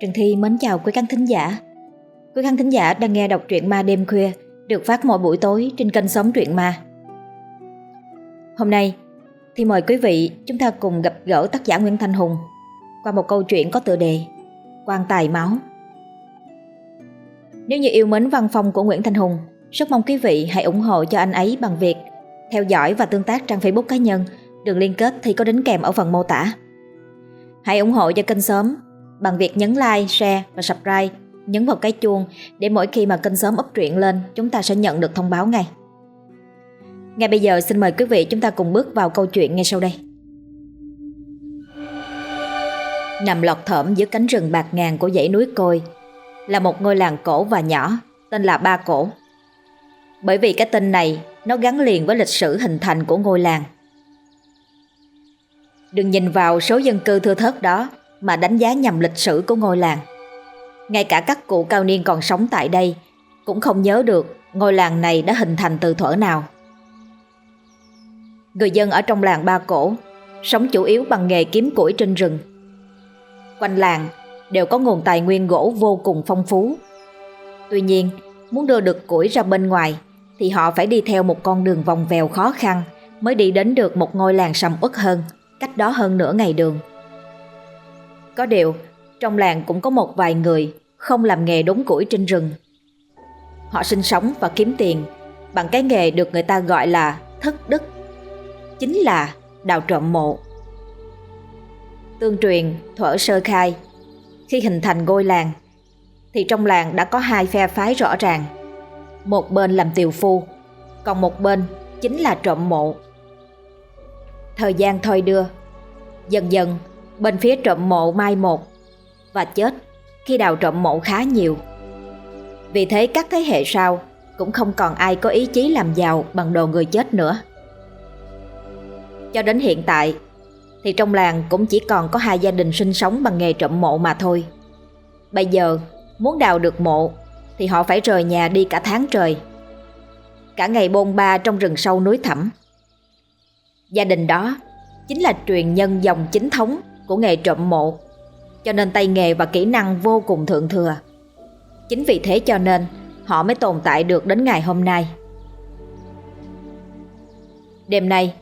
Trần Thi mến chào quý khán thính giả. Quý khán thính giả đang nghe đọc truyện ma đêm khuya được phát mỗi buổi tối trên kênh Sống Truyện Ma. Hôm nay thì mời quý vị chúng ta cùng gặp gỡ tác giả Nguyễn Thanh Hùng qua một câu chuyện có tựa đề Quan tài máu. Nếu như yêu mến văn phong của Nguyễn Thanh Hùng, rất mong quý vị hãy ủng hộ cho anh ấy bằng việc theo dõi và tương tác trang Facebook cá nhân, đường liên kết thì có đính kèm ở phần mô tả. Hãy ủng hộ cho kênh sớm bằng việc nhấn like, share và subscribe, nhấn vào cái chuông để mỗi khi mà kênh sớm up truyện lên chúng ta sẽ nhận được thông báo ngay. Ngay bây giờ xin mời quý vị chúng ta cùng bước vào câu chuyện ngay sau đây. Nằm lọt thởm giữa cánh rừng bạc ngàn của dãy núi Côi là một ngôi làng cổ và nhỏ tên là Ba Cổ. Bởi vì cái tên này nó gắn liền với lịch sử hình thành của ngôi làng. Đừng nhìn vào số dân cư thưa thớt đó mà đánh giá nhầm lịch sử của ngôi làng. Ngay cả các cụ cao niên còn sống tại đây cũng không nhớ được ngôi làng này đã hình thành từ thuở nào. Người dân ở trong làng Ba Cổ sống chủ yếu bằng nghề kiếm củi trên rừng. Quanh làng đều có nguồn tài nguyên gỗ vô cùng phong phú. Tuy nhiên, muốn đưa được củi ra bên ngoài thì họ phải đi theo một con đường vòng vèo khó khăn mới đi đến được một ngôi làng sầm uất hơn, cách đó hơn nửa ngày đường. Có điều, trong làng cũng có một vài người không làm nghề đốn củi trên rừng. Họ sinh sống và kiếm tiền bằng cái nghề được người ta gọi là thất đức, chính là đào trộm mộ. Tương truyền thuở sơ khai, khi hình thành ngôi làng, thì trong làng đã có hai phe phái rõ ràng. Một bên làm tiều phu, còn một bên chính là trộm mộ. Thời gian thôi đưa, dần dần bên phía trộm mộ mai một và chết khi đào trộm mộ khá nhiều. Vì thế các thế hệ sau cũng không còn ai có ý chí làm giàu bằng đồ người chết nữa. Cho đến hiện tại, thì trong làng cũng chỉ còn có hai gia đình sinh sống bằng nghề trộm mộ mà thôi. Bây giờ, muốn đào được mộ, thì họ phải rời nhà đi cả tháng trời. Cả ngày bôn ba trong rừng sâu núi thẳm. Gia đình đó chính là truyền nhân dòng chính thống của nghề trộm mộ, cho nên tay nghề và kỹ năng vô cùng thượng thừa. Chính vì thế cho nên họ mới tồn tại được đến ngày hôm nay. Đêm nay,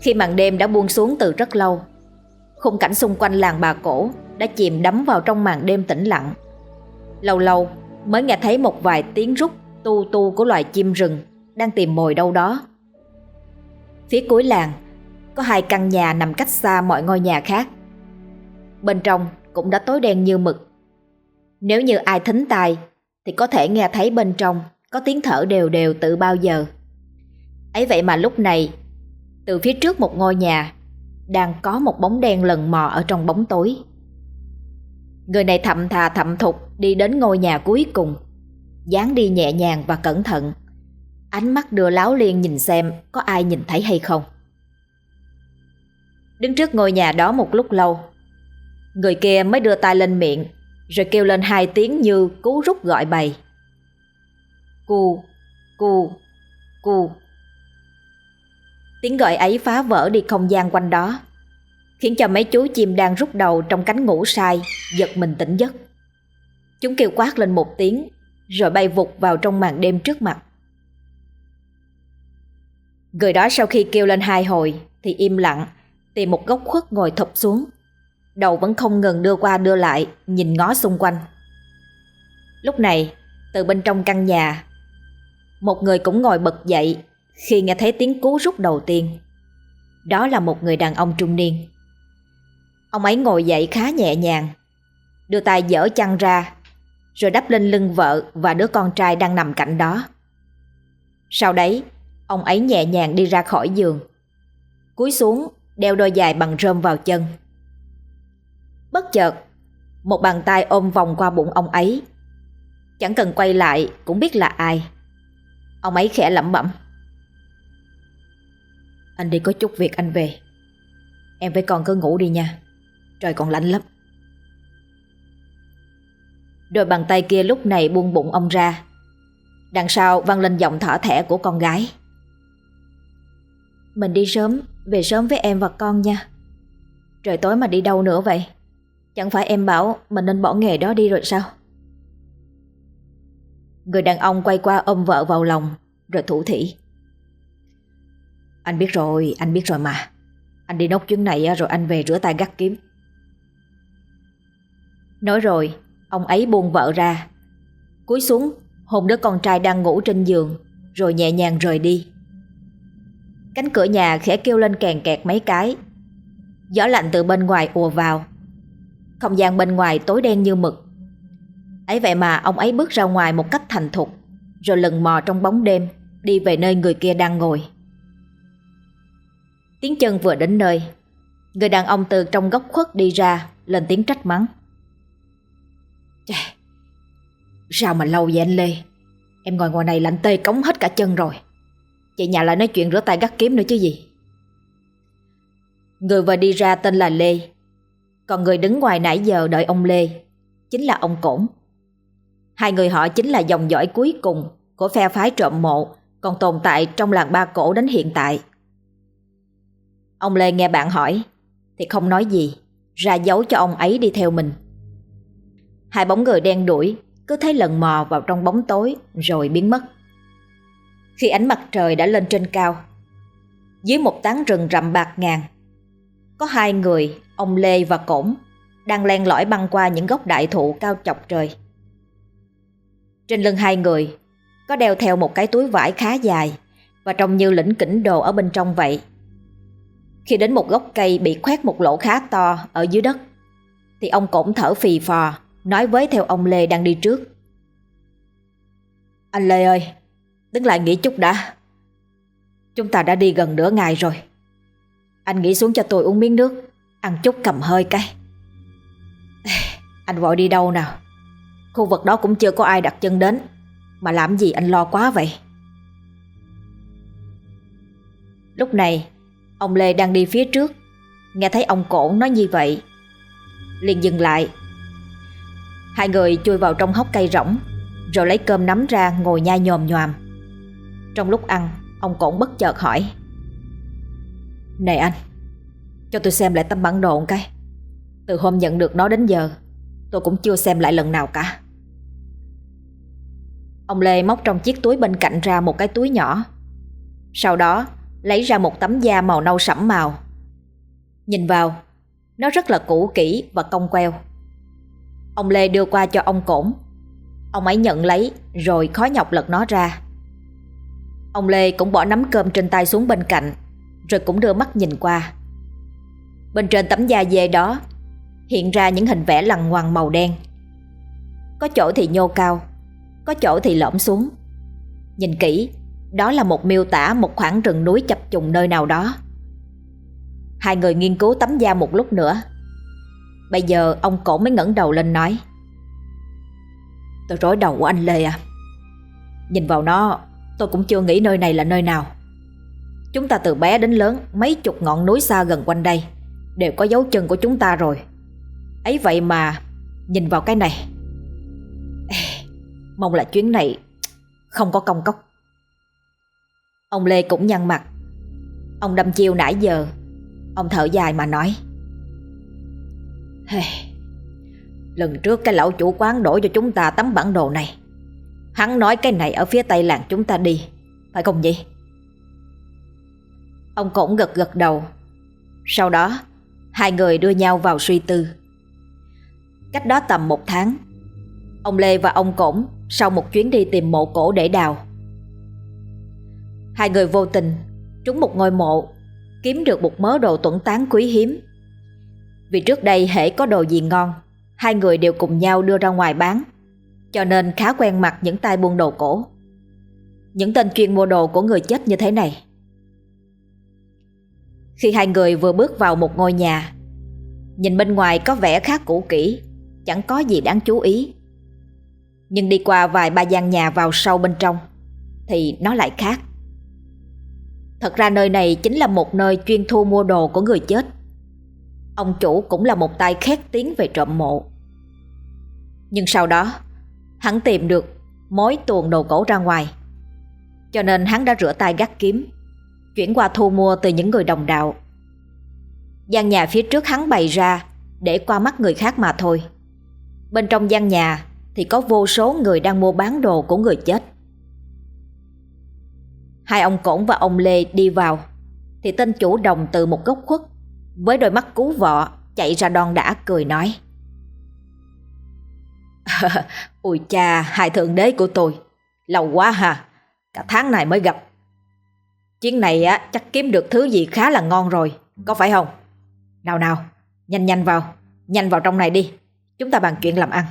khi màn đêm đã buông xuống từ rất lâu, khung cảnh xung quanh làng bà cổ đã chìm đắm vào trong màn đêm tĩnh lặng. Lâu lâu mới nghe thấy một vài tiếng rút tu tu của loài chim rừng đang tìm mồi đâu đó. Phía cuối làng có hai căn nhà nằm cách xa mọi ngôi nhà khác. Bên trong cũng đã tối đen như mực. Nếu như ai thính tai thì có thể nghe thấy bên trong có tiếng thở đều đều tự bao giờ. Ấy vậy mà lúc này, từ phía trước một ngôi nhà, đang có một bóng đen lần mò ở trong bóng tối. Người này thậm thà thậm thục đi đến ngôi nhà cuối cùng, dáng đi nhẹ nhàng và cẩn thận. Ánh mắt đưa láo liên nhìn xem có ai nhìn thấy hay không. Đứng trước ngôi nhà đó một lúc lâu, người kia mới đưa tay lên miệng, rồi kêu lên hai tiếng như cú rút gọi bầy. Cu, cu, cu. Tiếng gọi ấy phá vỡ đi không gian quanh đó, khiến cho mấy chú chim đang rút đầu trong cánh ngủ sai giật mình tỉnh giấc. Chúng kêu quát lên một tiếng, rồi bay vụt vào trong màn đêm trước mặt. Người đó sau khi kêu lên hai hồi thì im lặng, tìm một góc khuất ngồi thụp xuống. Đầu vẫn không ngừng đưa qua đưa lại, nhìn ngó xung quanh. Lúc này, từ bên trong căn nhà, một người cũng ngồi bật dậy khi nghe thấy tiếng cú rút đầu tiên. Đó là một người đàn ông trung niên. Ông ấy ngồi dậy khá nhẹ nhàng, đưa tay dở chăn ra, rồi đắp lên lưng vợ và đứa con trai đang nằm cạnh đó. Sau đấy, ông ấy nhẹ nhàng đi ra khỏi giường, cúi xuống đeo đôi giày bằng rơm vào chân. Bất chợt, một bàn tay ôm vòng qua bụng ông ấy. Chẳng cần quay lại cũng biết là ai. Ông ấy khẽ lẩm bẩm. Anh đi có chút việc anh về. Em với con cứ ngủ đi nha. Trời còn lạnh lắm. Đôi bàn tay kia lúc này buông bụng ông ra. Đằng sau vang lên giọng thở thẻ của con gái. Mình đi sớm, về sớm với em và con nha. Trời tối mà đi đâu nữa vậy? Chẳng phải em bảo mình nên bỏ nghề đó đi rồi sao? Người đàn ông quay qua ôm vợ vào lòng Rồi thủ thỉ. Anh biết rồi, anh biết rồi mà. Anh đi nốt chuyến này rồi anh về rửa tay gắt kiếm. Nói rồi Ông ấy buông vợ ra. Cúi xuống hôn đứa con trai đang ngủ trên giường Rồi nhẹ nhàng rời đi. Cánh cửa nhà khẽ kêu lên kèn kẹt mấy cái. Gió lạnh từ bên ngoài ùa vào không gian bên ngoài tối đen như mực. Ấy vậy mà ông ấy bước ra ngoài một cách thành thục Rồi lần mò trong bóng đêm Đi về nơi người kia đang ngồi. Tiếng chân vừa đến nơi Người đàn ông từ trong góc khuất đi ra Lên tiếng trách mắng. Chà, Sao mà lâu vậy anh Lê? Em ngồi ngoài này lạnh tê cống hết cả chân rồi. Chị nhà lại nói chuyện rửa tay gắt kiếm nữa chứ gì. Người vừa đi ra tên là Lê còn người đứng ngoài nãy giờ đợi ông Lê. Chính là ông Cổn. Hai người họ chính là dòng dõi cuối cùng Của phe phái trộm mộ, Còn tồn tại trong làng ba cổ đến hiện tại. Ông Lê nghe bạn hỏi, Thì không nói gì, Ra dấu cho ông ấy đi theo mình. Hai bóng người đen đuổi, Cứ thấy lần mò vào trong bóng tối, Rồi biến mất. Khi ánh mặt trời đã lên trên cao, Dưới một tán rừng rậm bạc ngàn, Có hai người Ông Lê và Cổn Đang len lỏi băng qua những gốc đại thụ cao chọc trời. Trên lưng hai người Có đeo theo một cái túi vải khá dài Và trông như lĩnh kỉnh đồ ở bên trong vậy. Khi đến một gốc cây bị khoét một lỗ khá to ở dưới đất, Thì ông Cổn thở phì phò, Nói với theo ông Lê đang đi trước. Anh Lê ơi, Đứng lại nghỉ chút đã. Chúng ta đã đi gần nửa ngày rồi. Anh nghỉ xuống cho tôi uống miếng nước. Ăn chút cầm hơi cái. Anh vội đi đâu nào? Khu vực đó cũng chưa có ai đặt chân đến. Mà làm gì anh lo quá vậy? Lúc này, Ông Lê đang đi phía trước. Nghe thấy ông cổ nói như vậy, liền dừng lại. Hai người chui vào trong hốc cây rỗng, Rồi lấy cơm nắm ra ngồi nhai nhòm nhòm. Trong lúc ăn, Ông cổn bất chợt hỏi Này anh cho tôi xem lại tấm bản đồ một cái. Từ hôm nhận được nó đến giờ, Tôi cũng chưa xem lại lần nào cả. Ông Lê móc trong chiếc túi bên cạnh ra một cái túi nhỏ. Sau đó, lấy ra một tấm da màu nâu sẫm màu. Nhìn vào, Nó rất là cũ kỹ và cong queo. Ông Lê đưa qua cho ông Cổn. Ông ấy nhận lấy Rồi khó nhọc lật nó ra. Ông Lê cũng bỏ nắm cơm trên tay xuống bên cạnh, Rồi cũng đưa mắt nhìn qua. Bên trên tấm da dê đó Hiện ra những hình vẽ lằn ngoằn màu đen. Có chỗ thì nhô cao, Có chỗ thì lõm xuống. Nhìn kỹ, Đó là một miêu tả một khoảng rừng núi chập trùng nơi nào đó. Hai người nghiên cứu tấm da một lúc nữa. Bây giờ ông cổ mới ngẩng đầu lên nói, Tôi rối đầu của anh Lê à. Nhìn vào nó, Tôi cũng chưa nghĩ nơi này là nơi nào. Chúng ta từ bé đến lớn Mấy chục ngọn núi xa gần quanh đây. Đều có dấu chân của chúng ta rồi. Ấy vậy mà Nhìn vào cái này Mong là chuyến này Không có công cốc. Ông Lê cũng nhăn mặt. Ông đâm chiêu nãy giờ Ông thở dài mà nói Hey, lần trước cái lão chủ quán đổi cho chúng ta tấm bản đồ này Hắn nói cái này ở phía tây làng chúng ta đi Phải không vậy? Ông cũng gật gật đầu. Sau đó Hai người đưa nhau vào suy tư. Cách đó tầm một tháng, Ông Lê và ông Cổn Sau một chuyến đi tìm mộ cổ để đào. Hai người vô tình Trúng một ngôi mộ, Kiếm được một mớ đồ tuẩn tán quý hiếm. Vì trước đây hễ có đồ gì ngon, Hai người đều cùng nhau đưa ra ngoài bán, Cho nên khá quen mặt những tay buôn đồ cổ. Những tên chuyên mua đồ của người chết như thế này. Khi hai người vừa bước vào một ngôi nhà. Nhìn bên ngoài có vẻ khá cũ kỹ, Chẳng có gì đáng chú ý. Nhưng đi qua vài ba gian nhà vào sâu bên trong, Thì nó lại khác. Thật ra nơi này chính là một nơi chuyên thu mua đồ của người chết. Ông chủ cũng là một tay khét tiếng về trộm mộ. Nhưng sau đó, Hắn tìm được mối tuồng đồ cổ ra ngoài. Cho nên hắn đã rửa tay gắt kiếm Chuyển qua thu mua từ những người đồng đạo gian nhà phía trước hắn bày ra để qua mắt người khác mà thôi. Bên trong gian nhà thì có vô số người đang mua bán đồ của người chết. Hai ông Cổn và ông Lê đi vào thì tên chủ đồng từ một góc khuất với đôi mắt cú vọ chạy ra đòn đã cười nói. Ôi cha, hai thượng đế của tôi, lâu quá ha, cả tháng này mới gặp. Chuyến này á chắc kiếm được thứ gì khá là ngon rồi, có phải không? Nào nào, nhanh nhanh vào, nhanh vào trong này đi, chúng ta bàn chuyện làm ăn.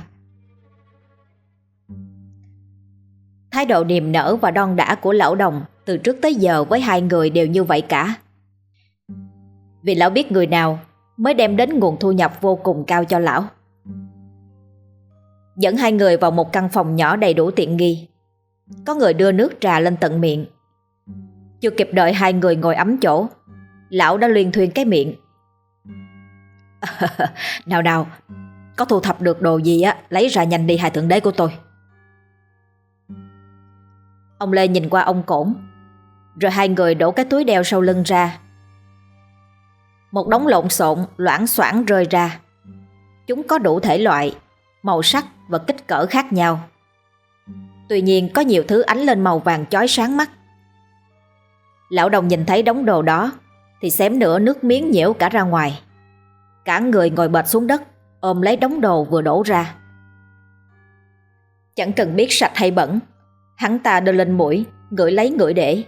Thái độ niềm nở và đon đã của lão đồng từ trước tới giờ với hai người đều như vậy cả. Vì lão biết người nào mới đem đến nguồn thu nhập vô cùng cao cho lão. Dẫn hai người vào một căn phòng nhỏ đầy đủ tiện nghi. Có người đưa nước trà lên tận miệng. Chưa kịp đợi hai người ngồi ấm chỗ, lão đã liên thuyên cái miệng. nào nào, có thu thập được đồ gì á, lấy ra nhanh đi hai thượng đế của tôi. Ông Lê nhìn qua ông Cổn, rồi hai người đổ cái túi đeo sau lưng ra. Một đống lộn xộn loãng xoảng rơi ra. Chúng có đủ thể loại, màu sắc và kích cỡ khác nhau. Tuy nhiên có nhiều thứ ánh lên màu vàng chói sáng mắt. Lão đồng nhìn thấy đống đồ đó thì xém nữa nước miếng nhiễu cả ra ngoài. Cả người ngồi bệt xuống đất ôm lấy đống đồ vừa đổ ra. Chẳng cần biết sạch hay bẩn, hắn ta đưa lên mũi, ngửi lấy ngửi để,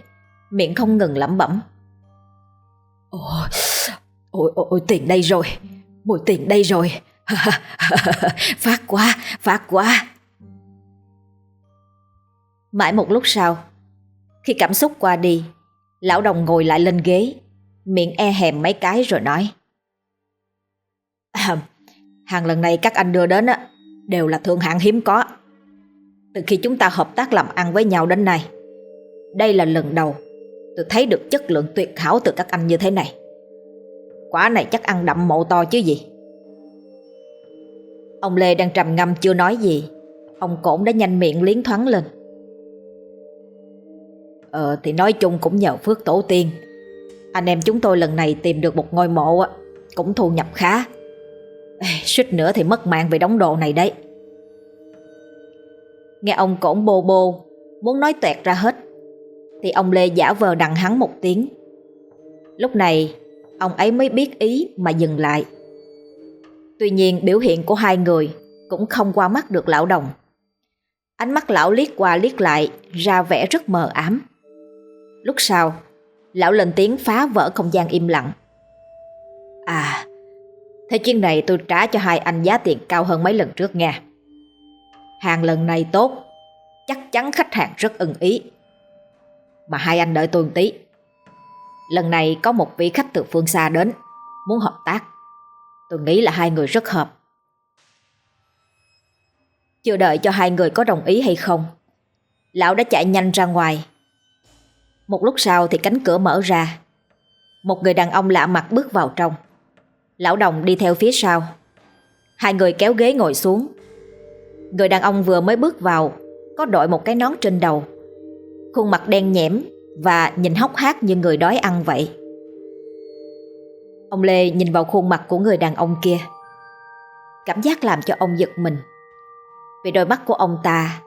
miệng không ngừng lẩm bẩm. Ôi, ôi, ôi, tiền đây rồi, mùi tiền đây rồi, phát quá, phát quá. Mãi một lúc sau, khi cảm xúc qua đi, lão đồng ngồi lại lên ghế, miệng e hèm mấy cái rồi nói. À, hàng lần này các anh đưa đến á, đều là thượng hạng hiếm có. Từ khi chúng ta hợp tác làm ăn với nhau đến nay, đây là lần đầu tôi thấy được chất lượng tuyệt hảo từ các anh như thế này. Quả này chắc ăn đậm mộ to chứ gì. Ông Lê đang trầm ngâm chưa nói gì, ông Cổn đã nhanh miệng liến thoáng lên. Ờ thì nói chung cũng nhờ phước tổ tiên. Anh em chúng tôi lần này tìm được một ngôi mộ Cũng thu nhập khá. Ê, Suýt nữa thì mất mạng vì đống đồ này đấy. Nghe ông cổng bô bô Muốn nói toẹt ra hết Thì ông Lê giả vờ đằng hắn một tiếng. Lúc này Ông ấy mới biết ý mà dừng lại. Tuy nhiên biểu hiện của hai người Cũng không qua mắt được lão đồng. Ánh mắt lão liếc qua liếc lại Ra vẻ rất mờ ám. Lúc sau, lão lên tiếng phá vỡ không gian im lặng. À, thế chuyến này tôi trả cho hai anh giá tiền cao hơn mấy lần trước nha. Hàng lần này tốt, chắc chắn khách hàng rất ưng ý. Mà hai anh đợi tôi một tí. Lần này có một vị khách từ phương xa đến, muốn hợp tác. Tôi nghĩ là hai người rất hợp. Chưa đợi cho hai người có đồng ý hay không, lão đã chạy nhanh ra ngoài một lúc sau thì cánh cửa mở ra. Một người đàn ông lạ mặt bước vào trong. Lão đồng đi theo phía sau. Hai người kéo ghế ngồi xuống. Người đàn ông vừa mới bước vào, Có đội một cái nón trên đầu. Khuôn mặt đen nhẽm Và nhìn hốc hác như người đói ăn vậy. Ông Lê nhìn vào khuôn mặt của người đàn ông kia. Cảm giác làm cho ông giật mình. Vì đôi mắt của ông ta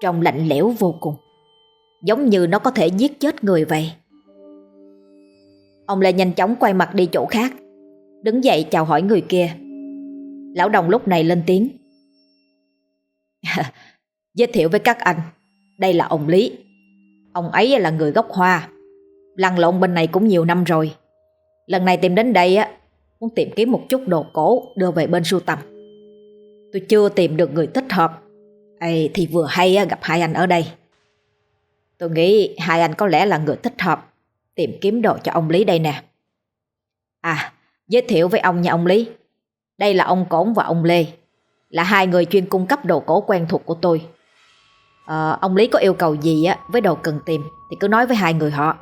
Trông lạnh lẽo vô cùng. Giống như nó có thể giết chết người vậy. Ông Lê nhanh chóng quay mặt đi chỗ khác Đứng dậy chào hỏi người kia. Lão đồng lúc này lên tiếng. Giới thiệu với các anh Đây là ông Lý. Ông ấy là người gốc Hoa Lăn lộn bên này cũng nhiều năm rồi. Lần này tìm đến đây á Muốn tìm kiếm một chút đồ cổ Đưa về bên sưu tầm. Tôi chưa tìm được người thích hợp. Ê, Thì vừa hay gặp hai anh ở đây. Tôi nghĩ hai anh có lẽ là người thích hợp tìm kiếm đồ cho ông Lý đây nè. À, giới thiệu với ông nha ông Lý. Đây là ông Cổn và ông Lê, là hai người chuyên cung cấp đồ cổ quen thuộc của tôi. À, ông Lý có yêu cầu gì á với đồ cần tìm thì cứ nói với hai người họ.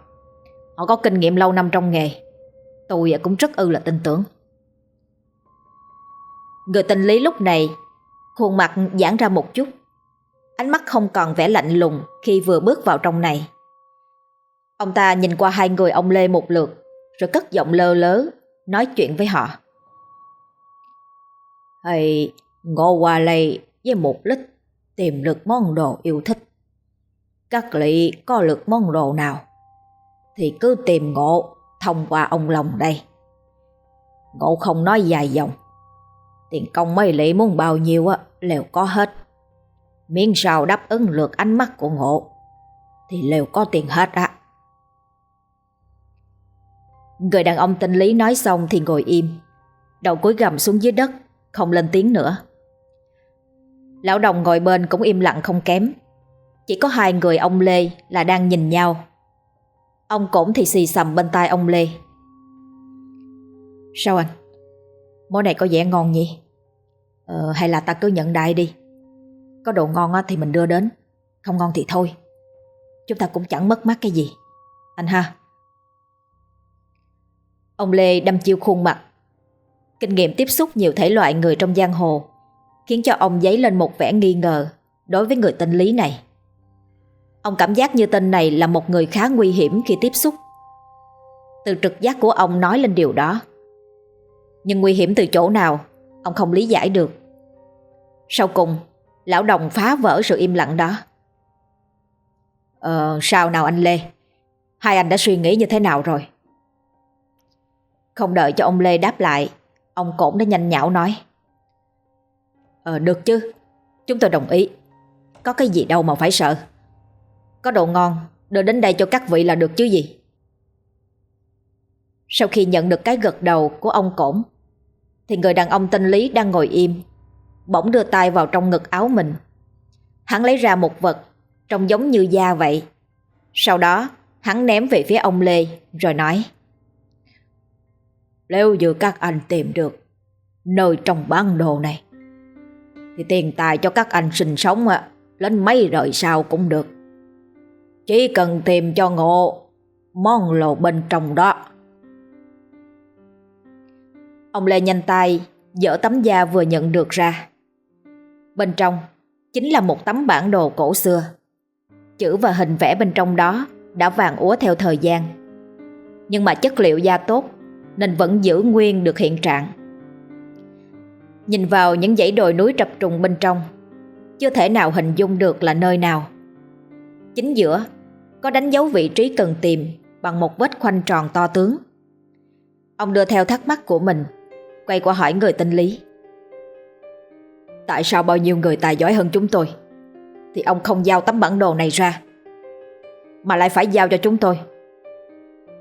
Họ có kinh nghiệm lâu năm trong nghề. Tôi cũng rất ư là tin tưởng. Người tên Lý lúc này khuôn mặt giãn ra một chút Ánh mắt không còn vẻ lạnh lùng khi vừa bước vào trong này. Ông ta nhìn qua hai người ông Lê một lượt, rồi cất giọng lơ lớ, nói chuyện với họ. Hay Ngô qua lây với một lít tìm được món đồ yêu thích. Các lị có được món đồ nào thì cứ tìm ngộ thông qua ông lòng đây. Ngộ không nói dài dòng. Tiền công mấy lị muốn bao nhiêu á, đều có hết. Miễn sao đáp ứng lượt ánh mắt của ngộ thì đều có tiền hết á. Người đàn ông tên Lý nói xong thì ngồi im, đầu cúi gầm xuống dưới đất, không lên tiếng nữa. Lão đồng ngồi bên cũng im lặng không kém. Chỉ có hai người ông Lê là đang nhìn nhau. Ông Cổn thì xì xầm bên tai ông Lê. Sao anh? Món này có vẻ ngon nhỉ? Ờ, hay là ta cứ nhận đại đi. Có đồ ngon thì mình đưa đến, không ngon thì thôi. Chúng ta cũng chẳng mất mát cái gì. Anh ha. Ông Lê đâm chiêu khuôn mặt. Kinh nghiệm tiếp xúc nhiều thể loại người trong giang hồ khiến cho ông dấy lên một vẻ nghi ngờ đối với người tên Lý này. Ông cảm giác như tên này là một người khá nguy hiểm khi tiếp xúc. Từ trực giác của ông nói lên điều đó. Nhưng nguy hiểm từ chỗ nào, ông không lý giải được. Sau cùng, lão đồng phá vỡ sự im lặng đó. Ờ, sao nào anh Lê? Hai anh đã suy nghĩ như thế nào rồi? Không đợi cho ông Lê đáp lại, ông Cổn đã nhanh nhạo nói. Ờ, được chứ, chúng tôi đồng ý. Có cái gì đâu mà phải sợ. Có đồ ngon, đưa đến đây cho các vị là được chứ gì. Sau khi nhận được cái gật đầu của ông Cổn, thì người đàn ông tên Lý đang ngồi im, bỗng đưa tay vào trong ngực áo mình. Hắn lấy ra một vật trông giống như da vậy. Sau đó, hắn ném về phía ông Lê rồi nói: Nếu như các anh tìm được nơi trong bản đồ này thì tiền tài cho các anh sinh sống á, lên mấy đời sau cũng được. Chỉ cần tìm cho ngộ món lồ bên trong đó. Ông Lê nhanh tay dỡ tấm da vừa nhận được ra. Bên trong chính là một tấm bản đồ cổ xưa. Chữ và hình vẽ bên trong đó đã vàng úa theo thời gian. Nhưng mà chất liệu da tốt nên vẫn giữ nguyên được hiện trạng. Nhìn vào những dãy đồi núi trập trùng bên trong, Chưa thể nào hình dung được là nơi nào Chính giữa Có đánh dấu vị trí cần tìm Bằng một vết khoanh tròn to tướng Ông đưa theo thắc mắc của mình, Quay qua hỏi người tên Lý Tại sao bao nhiêu người tài giỏi hơn chúng tôi? Thì ông không giao tấm bản đồ này ra Mà lại phải giao cho chúng tôi.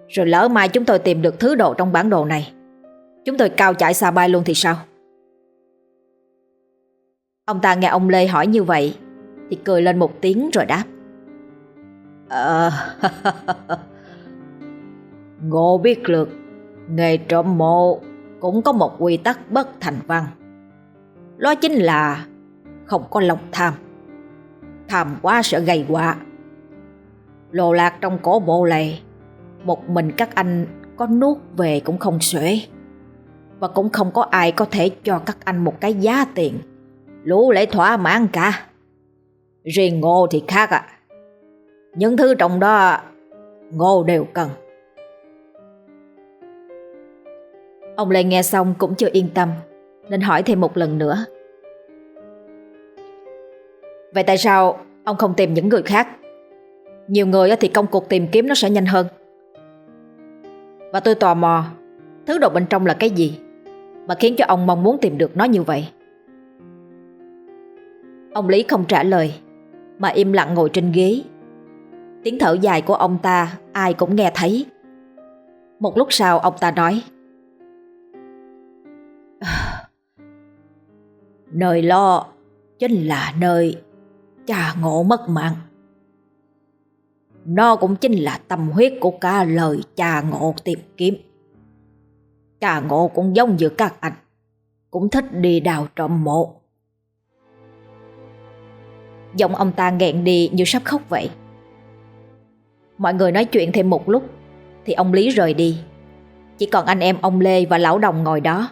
Rồi lỡ mai chúng tôi tìm được thứ đồ trong bản đồ này Chúng tôi cao chạy xa bay luôn thì sao? Ông ta nghe ông Lê hỏi như vậy Thì cười lên một tiếng rồi đáp. Ờ Ngô biết Lược, Nghề trộm mộ Cũng có một quy tắc bất thành văn. Đó chính là Không có lòng tham Tham quá sẽ gây họa Lồ lạc trong cổ bộ này Một mình các anh Có nuốt về cũng không xuể Và cũng không có ai có thể cho các anh một cái giá tiền lũ lễ thỏa mãn cả. Riêng ngô thì khác ạ. À. Những thứ trong đó ngô đều cần. Ông Lê nghe xong cũng chưa yên tâm, nên hỏi thêm một lần nữa. Vậy tại sao ông không tìm những người khác? Nhiều người thì công cuộc tìm kiếm nó sẽ nhanh hơn. Và tôi tò mò, thứ đồ bên trong là cái gì mà khiến cho ông mong muốn tìm được nó như vậy? Ông Lý không trả lời Mà im lặng ngồi trên ghế Tiếng thở dài của ông ta Ai cũng nghe thấy Một lúc sau ông ta nói Nơi lo, Chính là nơi Cha ngộ mất mạng. Nó cũng chính là tâm huyết của cả lời cha ngộ tìm kiếm. Cha ngộ cũng giống như các anh, Cũng thích đi đào trộm mộ. Giọng ông ta nghẹn đi như sắp khóc vậy. Mọi người nói chuyện thêm một lúc, Thì ông Lý rời đi. Chỉ còn anh em ông Lê và lão đồng ngồi đó.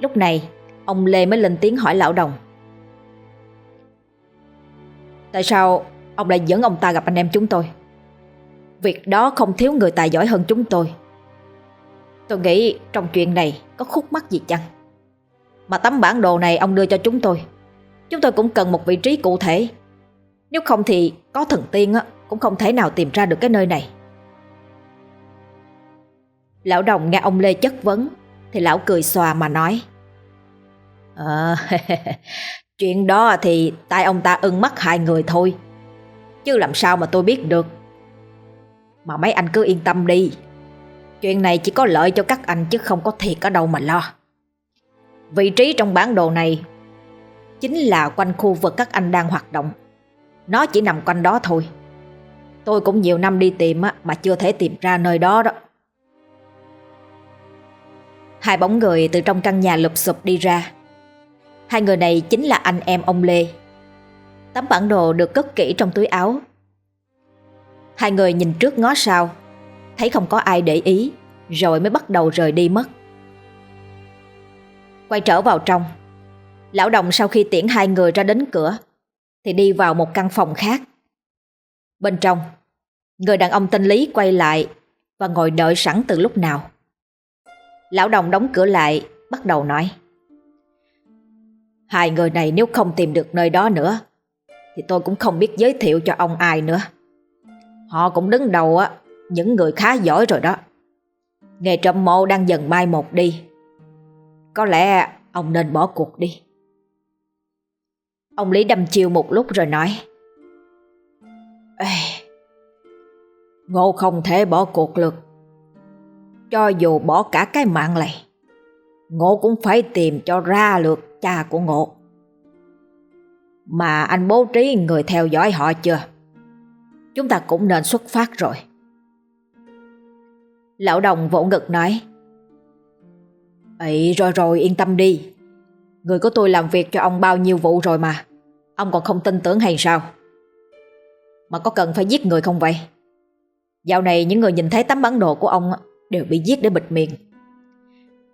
Lúc này Ông Lê mới lên tiếng hỏi lão đồng. Tại sao ông lại dẫn ông ta gặp anh em chúng tôi? Việc đó không thiếu người tài giỏi hơn chúng tôi. Tôi nghĩ trong chuyện này có khúc mắc gì chăng? Mà tấm bản đồ này ông đưa cho chúng tôi Chúng tôi cũng cần một vị trí cụ thể. Nếu không thì có thần tiên cũng không thể nào tìm ra được cái nơi này. Lão đồng nghe ông Lê chất vấn, Thì lão cười xòa mà nói. À, chuyện đó thì tại ông ta ưng mắt hai người thôi. Chứ làm sao mà tôi biết được. Mà mấy anh cứ yên tâm đi. Chuyện này chỉ có lợi cho các anh chứ không có thiệt ở đâu mà lo. Vị trí trong bản đồ này Chính là quanh khu vực các anh đang hoạt động. Nó chỉ nằm quanh đó thôi. Tôi cũng nhiều năm đi tìm mà chưa thể tìm ra nơi đó đó. Hai bóng người từ trong căn nhà lụp sụp đi ra. Hai người này chính là anh em ông Lê. Tấm bản đồ được cất kỹ trong túi áo. Hai người nhìn trước ngó sau, Thấy không có ai để ý, Rồi mới bắt đầu rời đi mất. Quay trở vào trong, Lão đồng sau khi tiễn hai người ra đến cửa, Thì đi vào một căn phòng khác. Bên trong, Người đàn ông tên Lý quay lại Và ngồi đợi sẵn từ lúc nào. Lão đồng đóng cửa lại, Bắt đầu nói. Hai người này nếu không tìm được nơi đó nữa Thì tôi cũng không biết giới thiệu cho ông ai nữa. Họ cũng đứng đầu á Những người khá giỏi rồi đó. Nghề trộm mộ đang dần mai một đi. Có lẽ ông nên bỏ cuộc đi. Ông Lý đâm chiêu một lúc rồi nói Ê, Ngô không thể bỏ cuộc lực Cho dù bỏ cả cái mạng này Ngộ cũng phải tìm cho ra được cha của Ngộ. Mà anh bố trí người theo dõi họ chưa? Chúng ta cũng nên xuất phát rồi. Lão đồng vỗ ngực nói ấy rồi rồi, yên tâm đi. Người của tôi làm việc cho ông bao nhiêu vụ rồi mà. Ông còn không tin tưởng hay sao? Mà có cần phải giết người không vậy? Dạo này những người nhìn thấy tấm bản đồ của ông Đều bị giết để bịt miệng.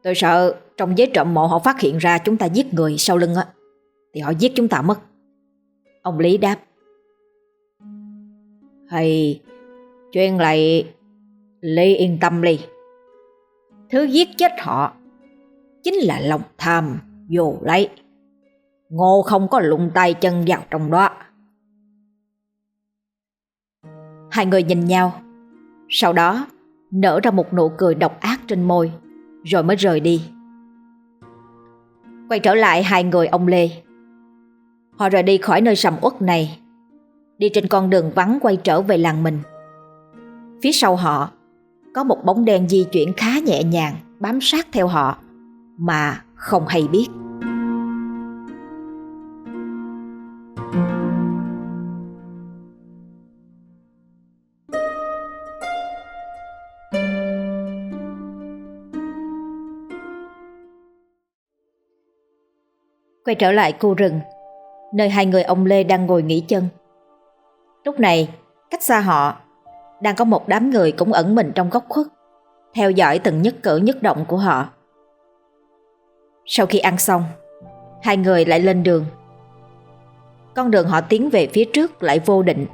Tôi sợ trong giới trộm mộ họ phát hiện ra chúng ta giết người sau lưng á, Thì họ giết chúng ta mất. Ông Lý đáp, Hay Chuyện lại Lý yên tâm đi. Thứ giết chết họ Chính là lòng tham Vô lấy. Ngô không có lụng tay chân vào trong đó. Hai người nhìn nhau. Sau đó, nở ra một nụ cười độc ác trên môi, Rồi mới rời đi. Quay trở lại hai người ông Lê. Họ rời đi khỏi nơi sầm uất này. Đi trên con đường vắng quay trở về làng mình. Phía sau họ, Có một bóng đen di chuyển khá nhẹ nhàng, Bám sát theo họ, Mà không hay biết. Quay trở lại khu rừng, Nơi hai người ông Lê đang ngồi nghỉ chân. Lúc này, Cách xa họ, Đang có một đám người cũng ẩn mình trong góc khuất, Theo dõi từng nhất cử nhất động của họ. Sau khi ăn xong, Hai người lại lên đường. Con đường họ tiến về phía trước lại vô định.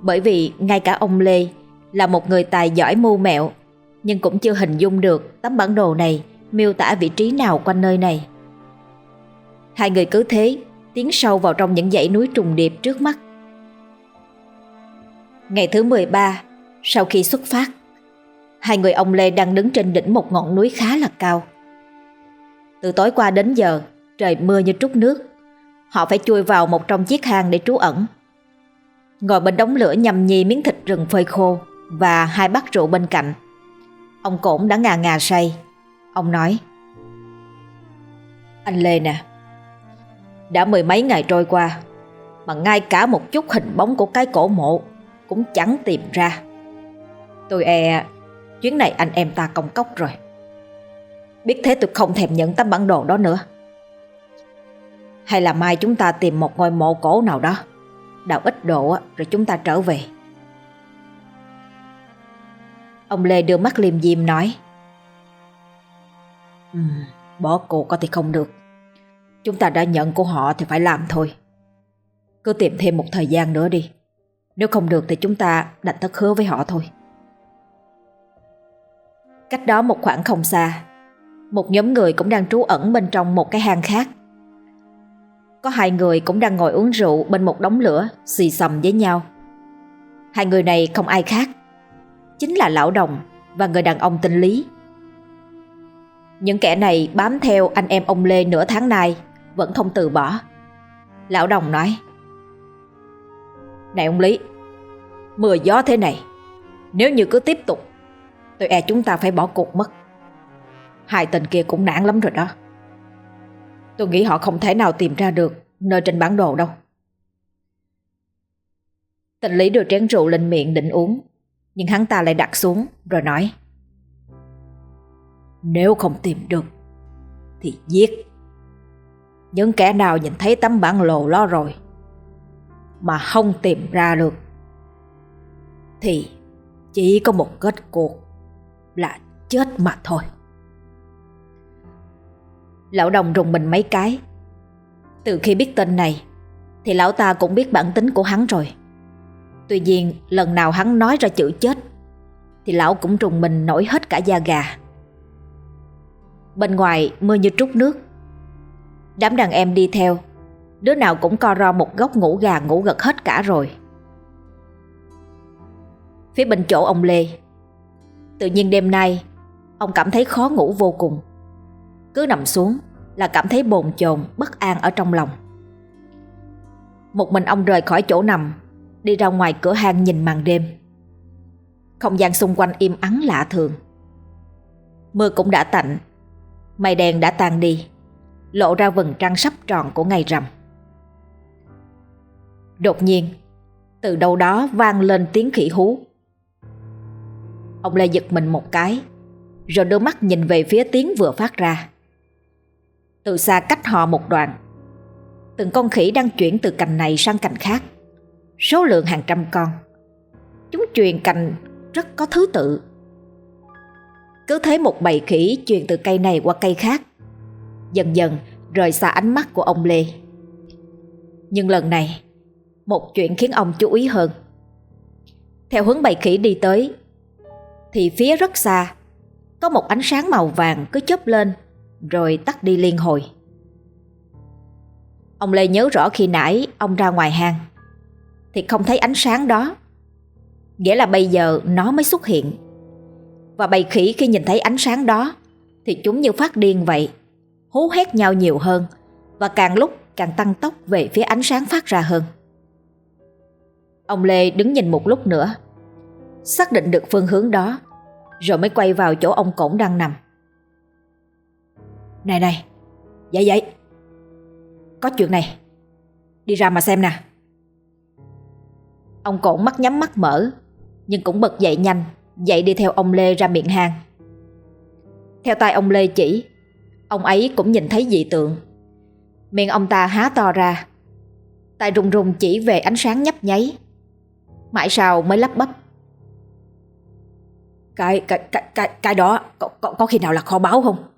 Bởi vì ngay cả ông Lê Là một người tài giỏi mưu mẹo, Nhưng cũng chưa hình dung được Tấm bản đồ này miêu tả vị trí nào quanh nơi này. Hai người cứ thế tiến sâu vào trong những dãy núi trùng điệp trước mắt. Ngày thứ 13, sau khi xuất phát, hai người ông Lê đang đứng trên đỉnh một ngọn núi khá là cao. Từ tối qua đến giờ, trời mưa như trút nước. Họ phải chui vào một trong chiếc hang để trú ẩn. Ngồi bên đống lửa nhầm nhi miếng thịt rừng phơi khô và hai bát rượu bên cạnh. Ông Cổn đã ngà ngà say. Ông nói Anh Lê nè, đã mười mấy ngày trôi qua Mà ngay cả một chút hình bóng của cái cổ mộ Cũng chẳng tìm ra. Tôi e Chuyến này anh em ta công cốc rồi. Biết thế tôi không thèm nhận tấm bản đồ đó nữa. Hay là mai chúng ta tìm một ngôi mộ cổ nào đó Đào ít độ rồi chúng ta trở về. Ông Lê đưa mắt liềm diêm nói um, Bỏ cuộc có thì không được. Chúng ta đã nhận của họ thì phải làm thôi. Cứ tìm thêm một thời gian nữa đi. Nếu không được thì chúng ta đành thất hứa với họ thôi. Cách đó một khoảng không xa, Một nhóm người cũng đang trú ẩn bên trong một cái hang khác. Có hai người cũng đang ngồi uống rượu bên một đống lửa, Xì xầm với nhau. Hai người này không ai khác, Chính là Lão Đồng và người đàn ông tên Lý. Những kẻ này bám theo anh em ông Lê nửa tháng nay. Vẫn không từ bỏ. Lão Đồng nói, Này ông Lý, Mưa gió thế này, Nếu như cứ tiếp tục, Tôi e chúng ta phải bỏ cuộc mất. Hai tên kia cũng nản lắm rồi đó. Tôi nghĩ họ không thể nào tìm ra được Nơi trên bản đồ đâu. Tình lý đưa chén rượu lên miệng định uống, Nhưng hắn ta lại đặt xuống Rồi nói, Nếu không tìm được, Thì giết. Những kẻ nào nhìn thấy tấm bản lồ đó rồi Mà không tìm ra được, Thì chỉ có một kết cuộc Là chết mà thôi. Lão đồng rùng mình mấy cái. Từ khi biết tên này, Thì lão ta cũng biết bản tính của hắn rồi. Tuy nhiên, lần nào hắn nói ra chữ chết, Thì lão cũng rùng mình nổi hết cả da gà. Bên ngoài mưa như trút nước Đám đàn em đi theo. Đứa nào cũng co ro một góc ngủ gà ngủ gật hết cả rồi. Phía bên chỗ ông Lê. Tự nhiên đêm nay, Ông cảm thấy khó ngủ vô cùng. Cứ nằm xuống là cảm thấy bồn chồn, bất an ở trong lòng. Một mình ông rời khỏi chỗ nằm, Đi ra ngoài cửa hang nhìn màn đêm. Không gian xung quanh im ắng lạ thường. Mưa cũng đã tạnh, Mây đèn đã tan đi. Lộ ra vầng trăng sắp tròn của ngày rằm. Đột nhiên, Từ đâu đó vang lên tiếng khỉ hú. Ông Lê giật mình một cái, Rồi đưa mắt nhìn về phía tiếng vừa phát ra. Từ xa cách họ một đoạn, Từng con khỉ đang chuyển từ cành này sang cành khác. Số lượng hàng trăm con. Chúng truyền cành rất có thứ tự. Cứ thế một bầy khỉ truyền từ cây này qua cây khác. Dần dần rời xa ánh mắt của ông Lê Nhưng lần này Một chuyện khiến ông chú ý hơn Theo hướng bầy khỉ đi tới Thì phía rất xa Có một ánh sáng màu vàng cứ chớp lên Rồi tắt đi liên hồi Ông Lê nhớ rõ khi nãy ông ra ngoài hang thì không thấy ánh sáng đó. Nghĩa là bây giờ nó mới xuất hiện. Và bầy khỉ khi nhìn thấy ánh sáng đó thì chúng như phát điên vậy, hú hét nhau nhiều hơn và càng lúc càng tăng tốc về phía ánh sáng phát ra hơn. Ông Lê đứng nhìn một lúc nữa, xác định được phương hướng đó, rồi mới quay vào chỗ ông Cổng đang nằm. Này này, dậy dậy, có chuyện này, đi ra mà xem nè. Ông cổng mắt nhắm mắt mở Nhưng cũng bật dậy nhanh Dậy đi theo ông Lê ra miệng hang Theo tay ông Lê chỉ Ông ấy cũng nhìn thấy dị tượng. Miệng ông ta há to ra. Tay rùng rùng chỉ về ánh sáng nhấp nháy. Mãi sau mới lắp bắp. Cái, cái, cái, cái, cái đó có, có, có khi nào là kho báu không?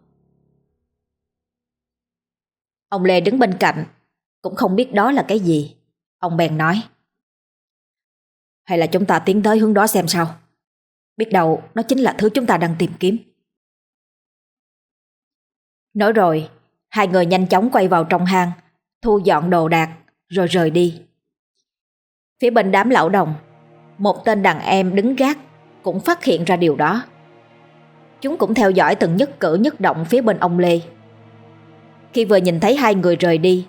Ông Lê đứng bên cạnh Cũng không biết đó là cái gì. Ông bèn nói. Hay là chúng ta tiến tới hướng đó xem sao. Biết đâu nó chính là thứ chúng ta đang tìm kiếm. Nói rồi, Hai người nhanh chóng quay vào trong hang, Thu dọn đồ đạc, Rồi rời đi. Phía bên đám lão đồng, Một tên đàn em đứng gác Cũng phát hiện ra điều đó. Chúng cũng theo dõi từng nhất cử nhất động phía bên ông Lê. Khi vừa nhìn thấy hai người rời đi,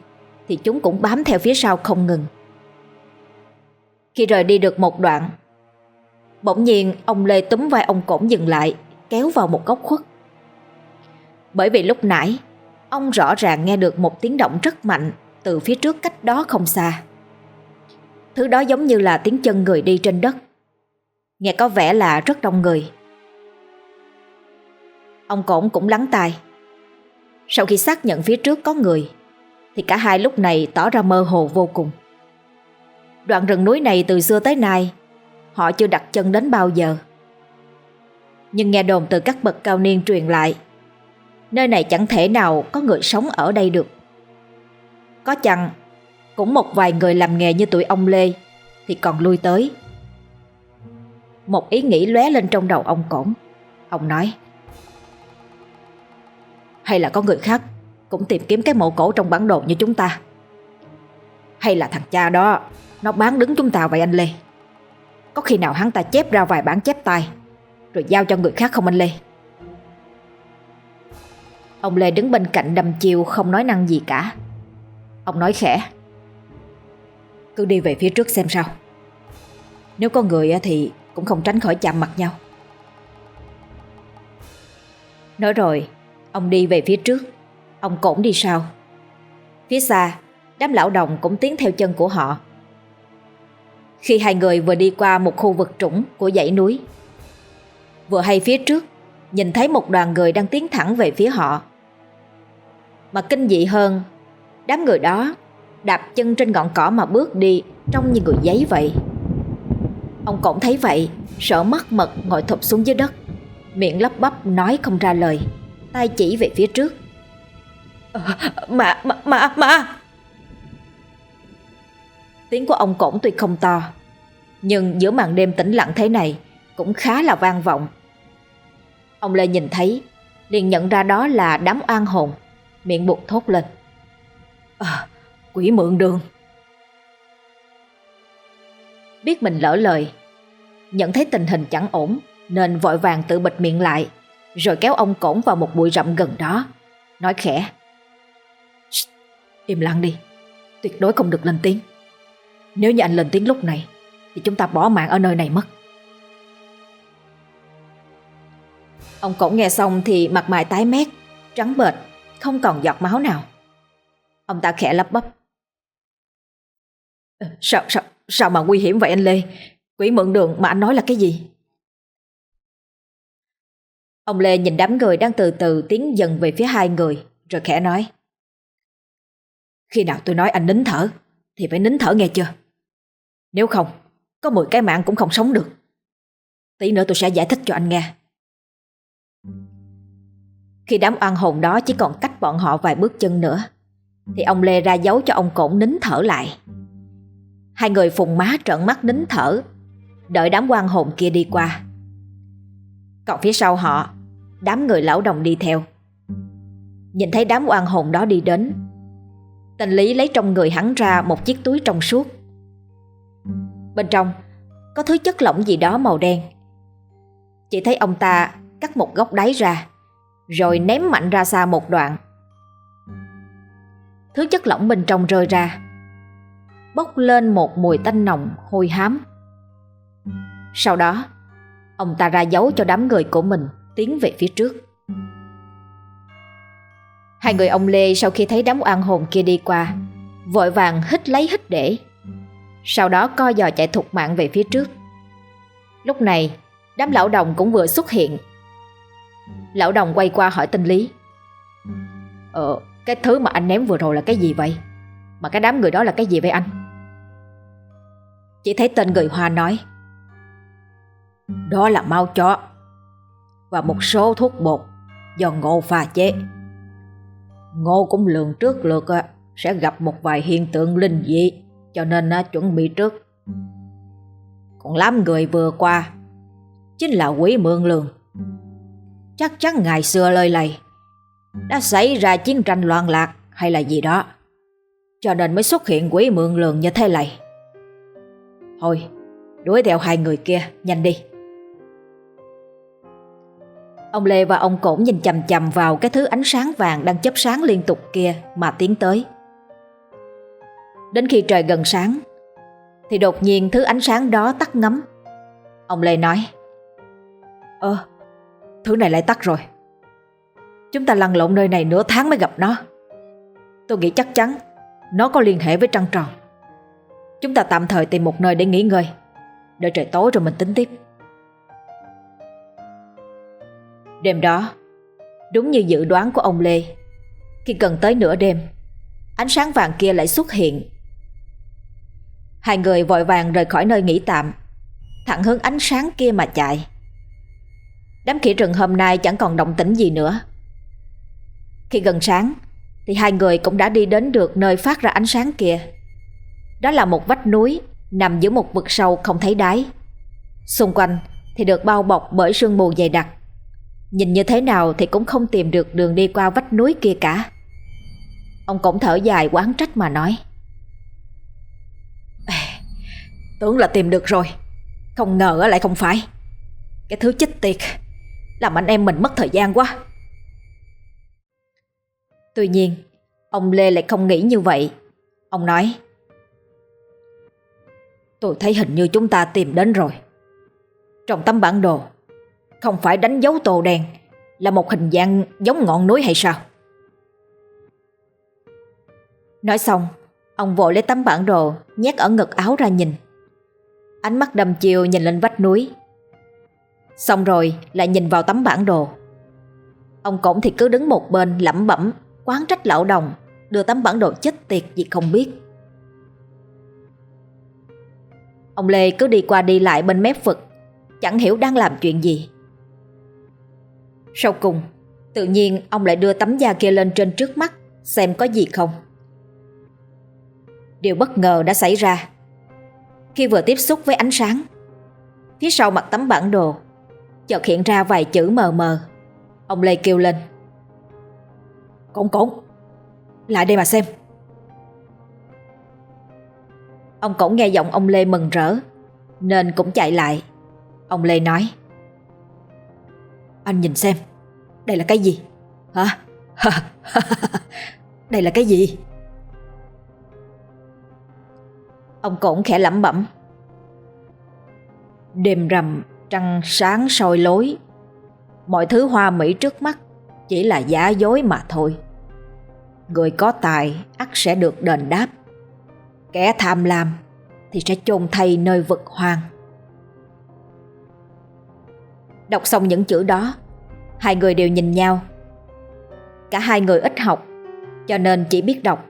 Thì chúng cũng bám theo phía sau không ngừng. Khi rời đi được một đoạn, Bỗng nhiên ông Lê túm vai ông Cổn dừng lại, Kéo vào một góc khuất. Bởi vì lúc nãy, Ông rõ ràng nghe được một tiếng động rất mạnh Từ phía trước cách đó không xa. Thứ đó giống như là tiếng chân người đi trên đất. Nghe có vẻ là rất đông người. Ông Cổn cũng lắng tai. Sau khi xác nhận phía trước có người, Thì cả hai lúc này tỏ ra mơ hồ vô cùng. Đoạn rừng núi này từ xưa tới nay, Họ chưa đặt chân đến bao giờ. Nhưng nghe đồn từ các bậc cao niên truyền lại Nơi này chẳng thể nào có người sống ở đây được. Có chăng Cũng một vài người làm nghề như tuổi ông Lê Thì còn lui tới. Một ý nghĩ lóe lên trong đầu ông Cổn. Ông nói, Hay là có người khác Cũng tìm kiếm cái mộ cổ trong bản đồ như chúng ta. Hay là thằng cha đó, Nó bán đứng chúng ta vậy anh Lê. Có khi nào hắn ta chép ra vài bản chép tay Rồi giao cho người khác không anh Lê? Ông Lê đứng bên cạnh đầm chiều không nói năng gì cả. Ông nói khẽ. Cứ đi về phía trước xem sao. Nếu có người thì cũng không tránh khỏi chạm mặt nhau. Nói rồi, Ông đi về phía trước. Ông cổng đi sau. Phía xa, Đám lão đồng cũng tiến theo chân của họ. Khi hai người vừa đi qua một khu vực trũng của dãy núi, Vừa hay phía trước Nhìn thấy một đoàn người đang tiến thẳng về phía họ. Mà kinh dị hơn Đám người đó Đạp chân trên ngọn cỏ mà bước đi Trông như người giấy vậy. Ông cổng thấy vậy Sợ mất mật ngồi thụp xuống dưới đất Miệng lắp bắp nói không ra lời tay chỉ về phía trước. À, Mà, mà, mà, mà! Tiếng của ông cổng tuy không to Nhưng giữa màn đêm tĩnh lặng thế này Cũng khá là vang vọng Ông Lê nhìn thấy liền nhận ra đó là đám oan hồn Miệng buộc thốt lên. À, Quỷ mượn đường. Biết mình lỡ lời Nhận thấy tình hình chẳng ổn Nên vội vàng tự bịt miệng lại Rồi kéo ông cổng vào một bụi rậm gần đó Nói khẽ. Im lặng đi Tuyệt đối không được lên tiếng. Nếu như anh lên tiếng lúc này Thì chúng ta bỏ mạng ở nơi này mất. Ông cổng nghe xong thì mặt mày tái mét Trắng bệch Không còn giọt máu nào. Ông ta khẽ lắp bắp. Ờ, sao, sao, sao mà nguy hiểm vậy anh Lê? Quỷ mượn đường mà anh nói là cái gì? Ông Lê nhìn đám người đang từ từ tiến dần về phía hai người Rồi khẽ nói. Khi nào tôi nói anh nín thở Thì phải nín thở nghe chưa? Nếu không Có 10 cái mạng cũng không sống được. Tí nữa tôi sẽ giải thích cho anh nghe. Khi đám oan hồn đó chỉ còn cách bọn họ vài bước chân nữa, Thì ông Lê ra dấu cho ông Cổn nín thở lại. Hai người phùng má trợn mắt nín thở, Đợi đám quan hồn kia đi qua. Còn phía sau họ, Đám người lão đồng đi theo. Nhìn thấy đám oan hồn đó đi đến Tình lý lấy trong người hắn ra Một chiếc túi trong suốt. Bên trong, Có thứ chất lỏng gì đó màu đen. Chỉ thấy ông ta Cắt một góc đáy ra. Rồi ném mạnh ra xa một đoạn. Thứ chất lỏng bên trong rơi ra, Bốc lên một mùi tanh nồng, hôi hám. Sau đó, Ông ta ra dấu cho đám người của mình Tiến về phía trước. Hai người ông Lê sau khi thấy đám oan hồn kia đi qua, Vội vàng hít lấy hít để, Sau đó co giò chạy thục mạng về phía trước. Lúc này, Đám lão đồng cũng vừa xuất hiện Lão đồng quay qua hỏi tinh lý. Ờ Cái thứ mà anh ném vừa rồi là cái gì vậy? Mà cái đám người đó là cái gì vậy anh? Chỉ thấy tên người Hoa nói, Đó là mau chó Và một số thuốc bột Do ngô pha chế. Ngô cũng lường trước lượt à, Sẽ gặp một vài hiện tượng linh dị Cho nên à, chuẩn bị trước. Còn lắm người vừa qua Chính là quý mượn lường. Chắc chắn ngày xưa lời lầy Đã xảy ra chiến tranh loạn lạc Hay là gì đó Cho nên mới xuất hiện quỷ mượn lường như thế này Thôi Đuổi theo hai người kia Nhanh đi Ông Lê và ông Cổn nhìn chầm chầm vào cái thứ ánh sáng vàng đang chớp sáng liên tục kia mà tiến tới. Đến khi trời gần sáng, thì đột nhiên thứ ánh sáng đó tắt ngấm. Ông Lê nói, Ơ, thứ này lại tắt rồi. Chúng ta lăn lộn nơi này nửa tháng mới gặp nó. Tôi nghĩ chắc chắn nó có liên hệ với trăng tròn. Chúng ta tạm thời tìm một nơi để nghỉ ngơi. Đợi trời tối rồi mình tính tiếp. Đêm đó, đúng như dự đoán của ông Lê, khi gần tới nửa đêm, ánh sáng vàng kia lại xuất hiện. Hai người vội vàng rời khỏi nơi nghỉ tạm, thẳng hướng ánh sáng kia mà chạy. Đám khỉ rừng hôm nay chẳng còn động tĩnh gì nữa. Khi gần sáng, thì hai người cũng đã đi đến được nơi phát ra ánh sáng kia. Đó là một vách núi nằm giữa một vực sâu không thấy đáy. Xung quanh thì được bao bọc bởi sương mù dày đặc. Nhìn như thế nào thì cũng không tìm được đường đi qua vách núi kia cả Ông cũng thở dài quán trách mà nói Tưởng là tìm được rồi Không ngờ lại không phải Cái thứ chích tiệt làm anh em mình mất thời gian quá. Tuy nhiên, Ông Lê lại không nghĩ như vậy. Ông nói, Tôi thấy hình như chúng ta tìm đến rồi. Trong tấm bản đồ, Không phải đánh dấu tô đen Là một hình dạng giống ngọn núi hay sao? Nói xong, Ông vội lấy tấm bản đồ Nhét ở ngực áo ra nhìn. Ánh mắt đầm chiều nhìn lên vách núi. Xong rồi, lại nhìn vào tấm bản đồ. Ông Cổng thì cứ đứng một bên lẩm bẩm, Quán trách lão đồng, Đưa tấm bản đồ chết tiệt gì không biết. Ông Lê cứ đi qua đi lại bên mép vực, Chẳng hiểu đang làm chuyện gì. Sau cùng, Tự nhiên ông lại đưa tấm da kia lên trên trước mắt, Xem có gì không. Điều bất ngờ đã xảy ra. Khi vừa tiếp xúc với ánh sáng, Phía sau mặt tấm bản đồ Chợt hiện ra vài chữ mờ mờ. Ông Lê kêu lên. Cổng cổng Lại đây mà xem. Ông cổng nghe giọng ông Lê mừng rỡ Nên cũng chạy lại. Ông Lê nói. Anh nhìn xem Đây là cái gì? Hả? Đây là cái gì? Ông cổng khẽ lẩm bẩm. Đêm rằm trăng sáng soi lối. Mọi thứ hoa mỹ trước mắt Chỉ là giả dối mà thôi. Người có tài, ắt sẽ được đền đáp. Kẻ tham lam Thì sẽ chôn thay nơi vực hoang. Đọc xong những chữ đó, Hai người đều nhìn nhau. Cả hai người ít học, Cho nên chỉ biết đọc.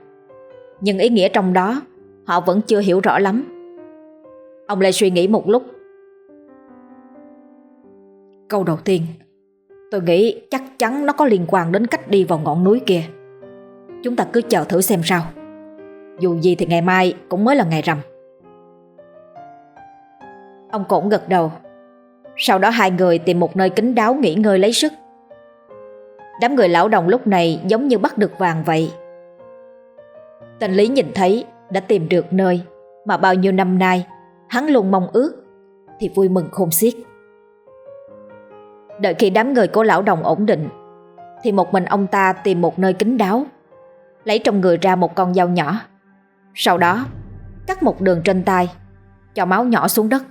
Nhưng ý nghĩa trong đó, Họ vẫn chưa hiểu rõ lắm. Ông lại suy nghĩ một lúc Câu đầu tiên. Tôi nghĩ chắc chắn nó có liên quan đến cách đi vào ngọn núi kia. Chúng ta cứ chờ thử xem sao. Dù gì thì ngày mai cũng mới là ngày rằm. Ông cũng gật đầu. Sau đó hai người tìm một nơi kín đáo nghỉ ngơi lấy sức. Đám người lão đồng lúc này giống như bắt được vàng vậy. Tên Lý nhìn thấy đã tìm được nơi mà bao nhiêu năm nay hắn luôn mong ước thì vui mừng khôn xiết. Đợi khi đám người của lão đồng ổn định, thì một mình ông ta tìm một nơi kín đáo, lấy trong người ra một con dao nhỏ sau đó, cắt một đường trên tay, cho máu nhỏ xuống đất.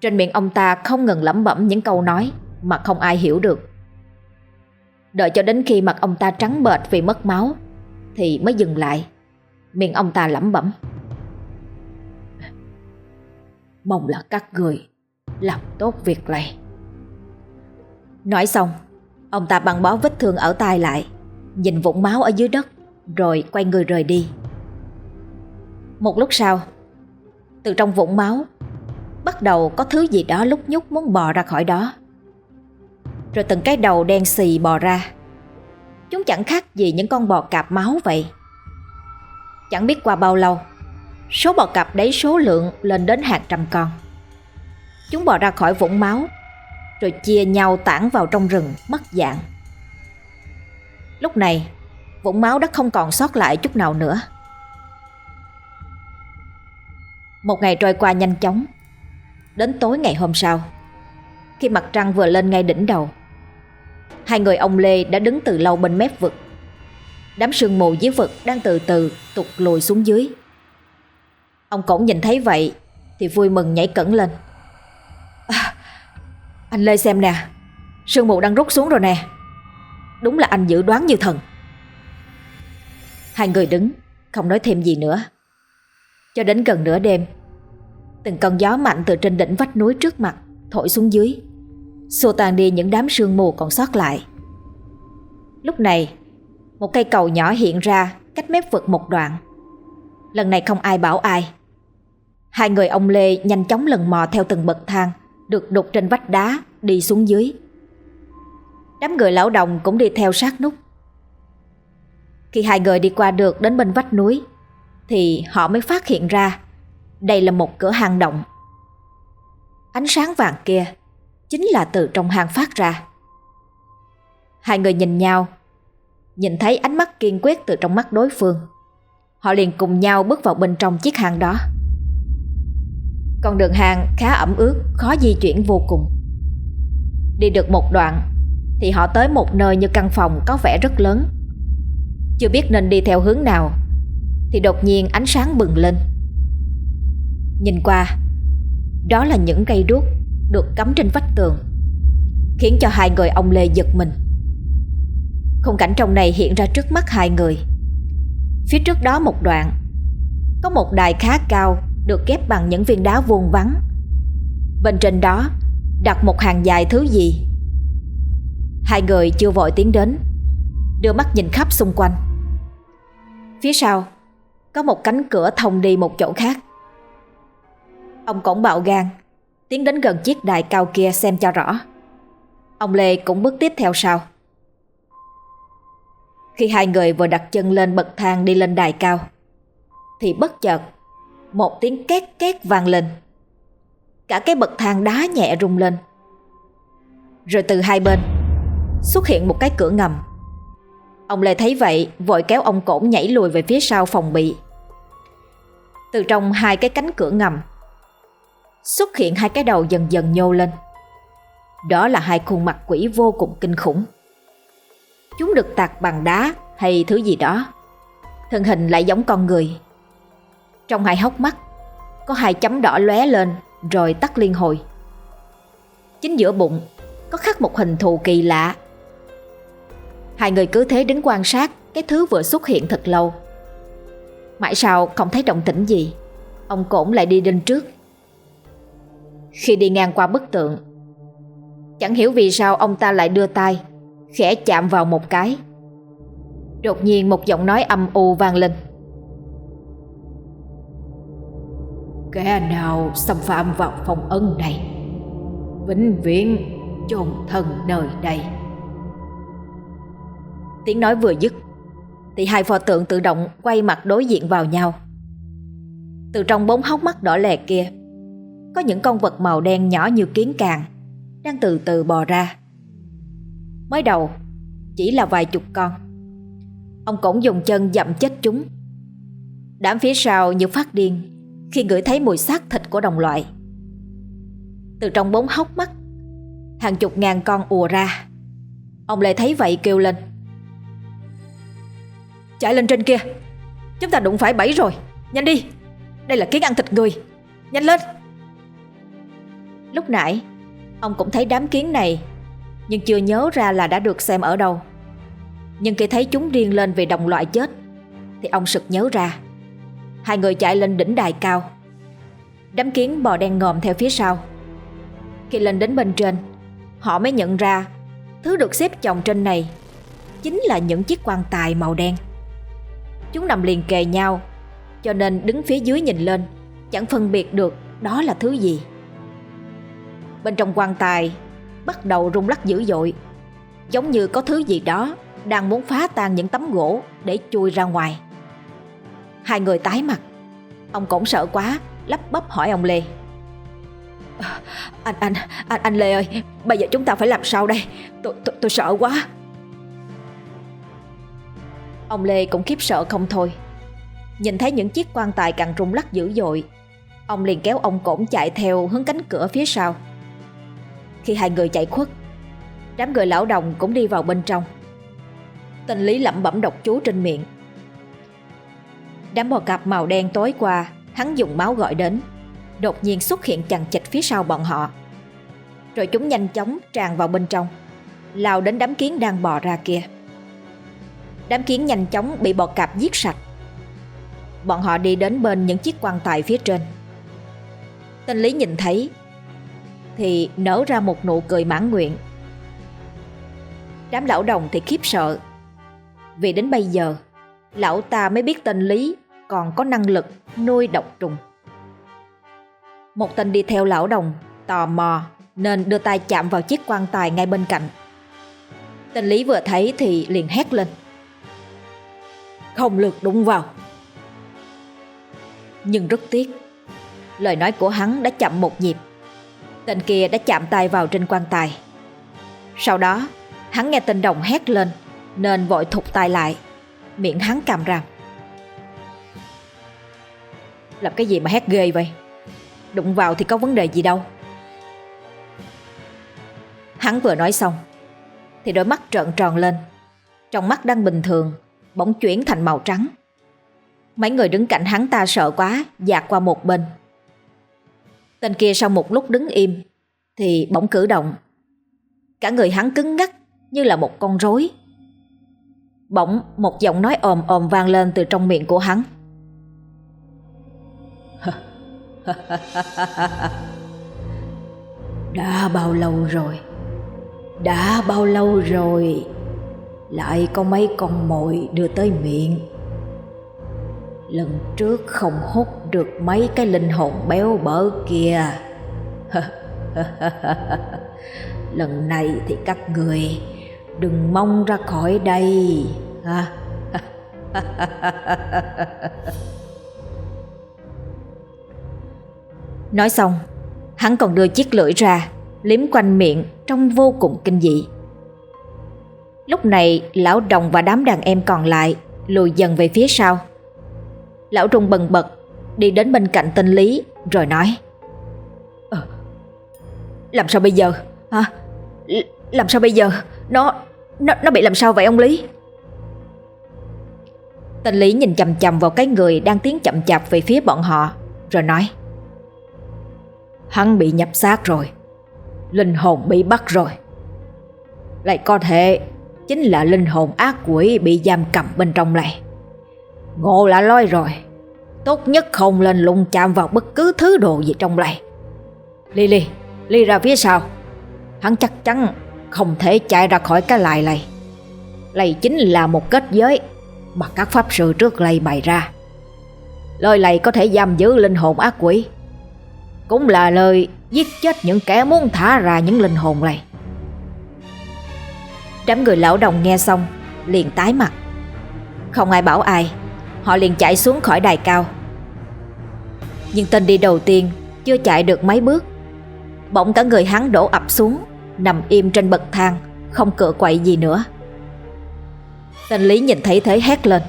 Trên miệng ông ta không ngừng lẩm bẩm những câu nói mà không ai hiểu được. Đợi cho đến khi mặt ông ta trắng bệch vì mất máu, thì mới dừng lại. Miệng ông ta lẩm bẩm Mong là các người Làm tốt việc này Nói xong, Ông ta băng bó vết thương ở tai lại, Nhìn vũng máu ở dưới đất, Rồi quay người rời đi. Một lúc sau, Từ trong vũng máu, Bắt đầu có thứ gì đó lúc nhúc muốn bò ra khỏi đó. Rồi từng cái đầu đen xì bò ra. Chúng chẳng khác gì những con bò cạp máu vậy. Chẳng biết qua bao lâu, Số bò cặp đấy số lượng lên đến hàng trăm con. Chúng bò ra khỏi vũng máu rồi chia nhau tản vào trong rừng, mất dạng. Lúc này, Vũng máu đã không còn sót lại chút nào nữa. Một ngày trôi qua nhanh chóng. Đến tối ngày hôm sau, Khi mặt trăng vừa lên ngay đỉnh đầu, Hai người ông Lê đã đứng từ lâu bên mép vực. Đám sương mù dưới vực đang từ từ tụt lùi xuống dưới. Ông cổng nhìn thấy vậy Thì vui mừng nhảy cẩn lên. Anh Lê xem nè. Sương mù đang rút xuống rồi nè. Đúng là anh dự đoán như thần. Hai người đứng, Không nói thêm gì nữa. Cho đến gần nửa đêm, Từng cơn gió mạnh từ trên đỉnh vách núi trước mặt Thổi xuống dưới Xua tan đi những đám sương mù còn sót lại. Lúc này, một cây cầu nhỏ hiện ra cách mép vực một đoạn. Lần này không ai bảo ai. Hai người ông Lê nhanh chóng lần mò theo từng bậc thang. Được đục trên vách đá, đi xuống dưới. Đám người lão đồng cũng đi theo sát nút. Khi hai người đi qua được đến bên vách núi, Thì họ mới phát hiện ra Đây là một cửa hang động. Ánh sáng vàng kia Chính là từ trong hang phát ra. Hai người nhìn nhau, Nhìn thấy ánh mắt kiên quyết từ trong mắt đối phương. Họ liền cùng nhau bước vào bên trong chiếc hang đó. Con đường hàng khá ẩm ướt, Khó di chuyển vô cùng. Đi được một đoạn, Thì họ tới một nơi như căn phòng có vẻ rất lớn. Chưa biết nên đi theo hướng nào, Thì đột nhiên ánh sáng bừng lên. Nhìn qua, Đó là những cây đuốc Được cắm trên vách tường, Khiến cho hai người ông Lê giật mình. Khung cảnh trong này hiện ra trước mắt hai người. Phía trước đó một đoạn, Có một đài khá cao được ghép bằng những viên đá vuông vắn Bên trên đó, Đặt một hàng dài thứ gì? Hai người chưa vội tiến đến, Đưa mắt nhìn khắp xung quanh. Phía sau, Có một cánh cửa thông đi một chỗ khác. Ông cổng bạo gan, Tiến đến gần chiếc đài cao kia xem cho rõ. Ông Lê cũng bước tiếp theo sau. Khi hai người vừa đặt chân lên bậc thang đi lên đài cao, Thì bất chợt một tiếng két két vang lên. Cả cái bậc thang đá nhẹ rung lên. Rồi từ hai bên, Xuất hiện một cái cửa ngầm. Ông Lê thấy vậy, Vội kéo ông cổn nhảy lùi về phía sau phòng bị. Từ trong hai cái cánh cửa ngầm, Xuất hiện hai cái đầu dần dần nhô lên. Đó là hai khuôn mặt quỷ vô cùng kinh khủng. Chúng được tạc bằng đá hay thứ gì đó. Thân hình lại giống con người. Trong hai hốc mắt, Có hai chấm đỏ lóe lên Rồi tắt liên hồi. Chính giữa bụng Có khắc một hình thù kỳ lạ. Hai người cứ thế đứng quan sát Cái thứ vừa xuất hiện thật lâu. Mãi sau không thấy động tĩnh gì, Ông cổn lại đi lên trước. Khi đi ngang qua bức tượng, Chẳng hiểu vì sao ông ta lại đưa tay, Khẽ chạm vào một cái. Đột nhiên một giọng nói âm u vang lên. Kẻ nào xâm phạm vào phòng ân này, Vĩnh viễn chôn thân nơi đây. Tiếng nói vừa dứt, Thì hai pho tượng tự động quay mặt đối diện vào nhau. Từ trong bốn hốc mắt đỏ lè kia, Có những con vật màu đen nhỏ như kiến càng Đang từ từ bò ra. Mới đầu, Chỉ là vài chục con. Ông cổng dùng chân dậm chết chúng. Đám phía sau như phát điên khi ngửi thấy mùi xác thịt của đồng loại. Từ trong bốn hốc mắt, Hàng chục ngàn con ùa ra. Ông lại thấy vậy kêu lên. Chạy lên trên kia, Chúng ta đụng phải bẫy rồi, Nhanh đi. Đây là kiến ăn thịt người, Nhanh lên. Lúc nãy, Ông cũng thấy đám kiến này, Nhưng chưa nhớ ra là đã được xem ở đâu. Nhưng khi thấy chúng riêng lên vì đồng loại chết, Thì ông sực nhớ ra. Hai người chạy lên đỉnh đài cao. Đám kiến bò đen ngòm theo phía sau. Khi lên đến bên trên, Họ mới nhận ra Thứ được xếp chồng trên này Chính là những chiếc quan tài màu đen. Chúng nằm liền kề nhau, Cho nên đứng phía dưới nhìn lên, Chẳng phân biệt được đó là thứ gì. Bên trong quan tài Bắt đầu rung lắc dữ dội, Giống như có thứ gì đó Đang muốn phá tan những tấm gỗ Để chui ra ngoài. Hai người tái mặt. Ông cũng sợ quá Lắp bắp hỏi ông Lê. Anh anh anh anh Lê ơi Bây giờ chúng ta phải làm sao đây? Tôi tôi, tôi sợ quá. Ông Lê cũng khiếp sợ không thôi. Nhìn thấy những chiếc quan tài càng rung lắc dữ dội Ông liền kéo ông cổn chạy theo hướng cánh cửa phía sau. Khi hai người chạy khuất Đám người lão đồng cũng đi vào bên trong. Tình lý lẩm bẩm độc chú trên miệng. Đám bò cạp màu đen tối qua, Hắn dùng máu gọi đến. Đột nhiên xuất hiện chằng chịch phía sau bọn họ. Rồi chúng nhanh chóng tràn vào bên trong, Lao đến đám kiến đang bò ra kia. Đám kiến nhanh chóng bị bọ cạp giết sạch. Bọn họ đi đến bên những chiếc quan tài phía trên. Tên Lý nhìn thấy, Thì nở ra một nụ cười mãn nguyện. Đám lão đồng thì khiếp sợ, Vì đến bây giờ, Lão ta mới biết tên Lý còn có năng lực nuôi độc trùng. Một tên đi theo lão đồng, Tò mò, Nên đưa tay chạm vào chiếc quan tài ngay bên cạnh. Tên Lý vừa thấy thì liền hét lên. Không lượt đụng vào. Nhưng rất tiếc, Lời nói của hắn đã chậm một nhịp. Tên kia đã chạm tay vào trên quan tài. Sau đó, Hắn nghe tên đồng hét lên, Nên vội thụt tay lại, Miệng hắn càm ràm. Làm cái gì mà hét ghê vậy? Đụng vào thì có vấn đề gì đâu. Hắn vừa nói xong, Thì đôi mắt trợn tròn lên. Trong mắt đang bình thường, Bỗng chuyển thành màu trắng. Mấy người đứng cạnh hắn ta sợ quá, Dạt qua một bên. Tên kia sau một lúc đứng im, Thì bỗng cử động. Cả người hắn cứng ngắc Như là một con rối. Bỗng một giọng nói ồm ồm vang lên từ trong miệng của hắn. Đã bao lâu rồi? Đã bao lâu rồi? Lại có mấy con mồi đưa tới miệng? Lần trước không hút được mấy cái linh hồn béo bở kia. Lần này thì các người Đừng mong ra khỏi đây. Ha? Nói xong Hắn còn đưa chiếc lưỡi ra Liếm quanh miệng Trông vô cùng kinh dị. Lúc này lão đồng và đám đàn em còn lại Lùi dần về phía sau. Lão Trung bần bật Đi đến bên cạnh tên Lý Rồi nói à, Làm sao bây giờ? Hả? Làm sao bây giờ? Nó nó, nó bị làm sao vậy ông Lý? Tên Lý nhìn chầm chầm vào cái người Đang tiến chậm chạp về phía bọn họ Rồi nói Hắn bị nhập xác rồi. Linh hồn bị bắt rồi. Lại có thể Chính là linh hồn ác quỷ Bị giam cầm bên trong này. Ngộ là lôi rồi. Tốt nhất không lên lung chạm vào bất cứ thứ đồ gì trong này. Lily Ly ra phía sau. Hắn chắc chắn không thể chạy ra khỏi cái lại này. Lầy chính là một kết giới Mà các pháp sư trước lầy bày ra. Lời này có thể giam giữ linh hồn ác quỷ. Cũng là lời giết chết những kẻ muốn thả ra những linh hồn này. Đám người lão đồng nghe xong, Liền tái mặt. Không ai bảo ai, Họ liền chạy xuống khỏi đài cao. Nhưng tên đi đầu tiên Chưa chạy được mấy bước. Bỗng cả người hắn đổ ập xuống, Nằm im trên bậc thang, Không cựa quậy gì nữa. Tên Lý nhìn thấy thế hét lên.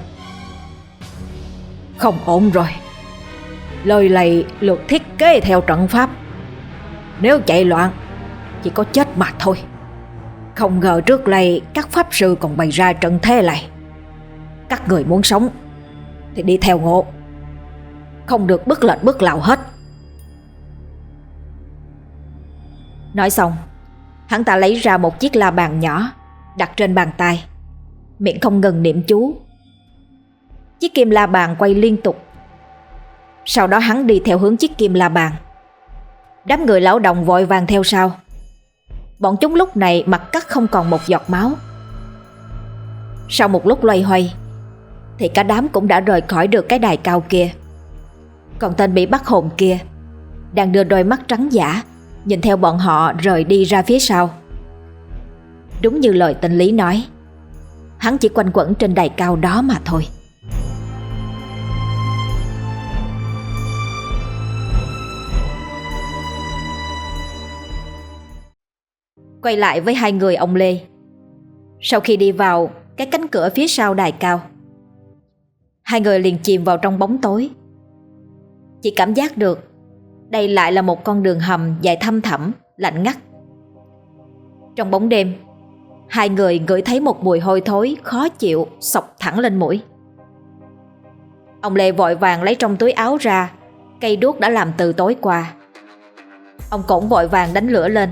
Không ổn rồi. Lời lầy lượt thiết kế theo trận pháp. Nếu chạy loạn, Chỉ có chết mà thôi. Không ngờ trước đây Các pháp sư còn bày ra trận thế này. Các người muốn sống, Thì đi theo ngộ. Không được bất lệnh bất lào hết. Nói xong, Hắn ta lấy ra một chiếc la bàn nhỏ, Đặt trên bàn tay. Miệng không ngừng niệm chú. Chiếc kim la bàn quay liên tục. Sau đó hắn đi theo hướng chiếc kim la bàn. Đám người lão đồng vội vàng theo sau. Bọn chúng lúc này mặt cắt không còn một giọt máu. Sau một lúc loay hoay, Thì cả đám cũng đã rời khỏi được cái đài cao kia. Còn tên bị bắt hồn kia Đang đưa đôi mắt trắng giả, Nhìn theo bọn họ rời đi ra phía sau. Đúng như lời tên Lý nói, Hắn chỉ quanh quẩn trên đài cao đó mà thôi. Quay lại với hai người ông Lê Sau khi đi vào Cái cánh cửa phía sau đài cao Hai người liền chìm vào trong bóng tối Chỉ cảm giác được đây lại là một con đường hầm dài thăm thẳm, lạnh ngắt. Trong bóng đêm, hai người ngửi thấy một mùi hôi thối khó chịu sọc thẳng lên mũi. Ông Lê vội vàng lấy trong túi áo ra cây đuốc đã làm từ tối qua. Ông cổng vội vàng đánh lửa lên.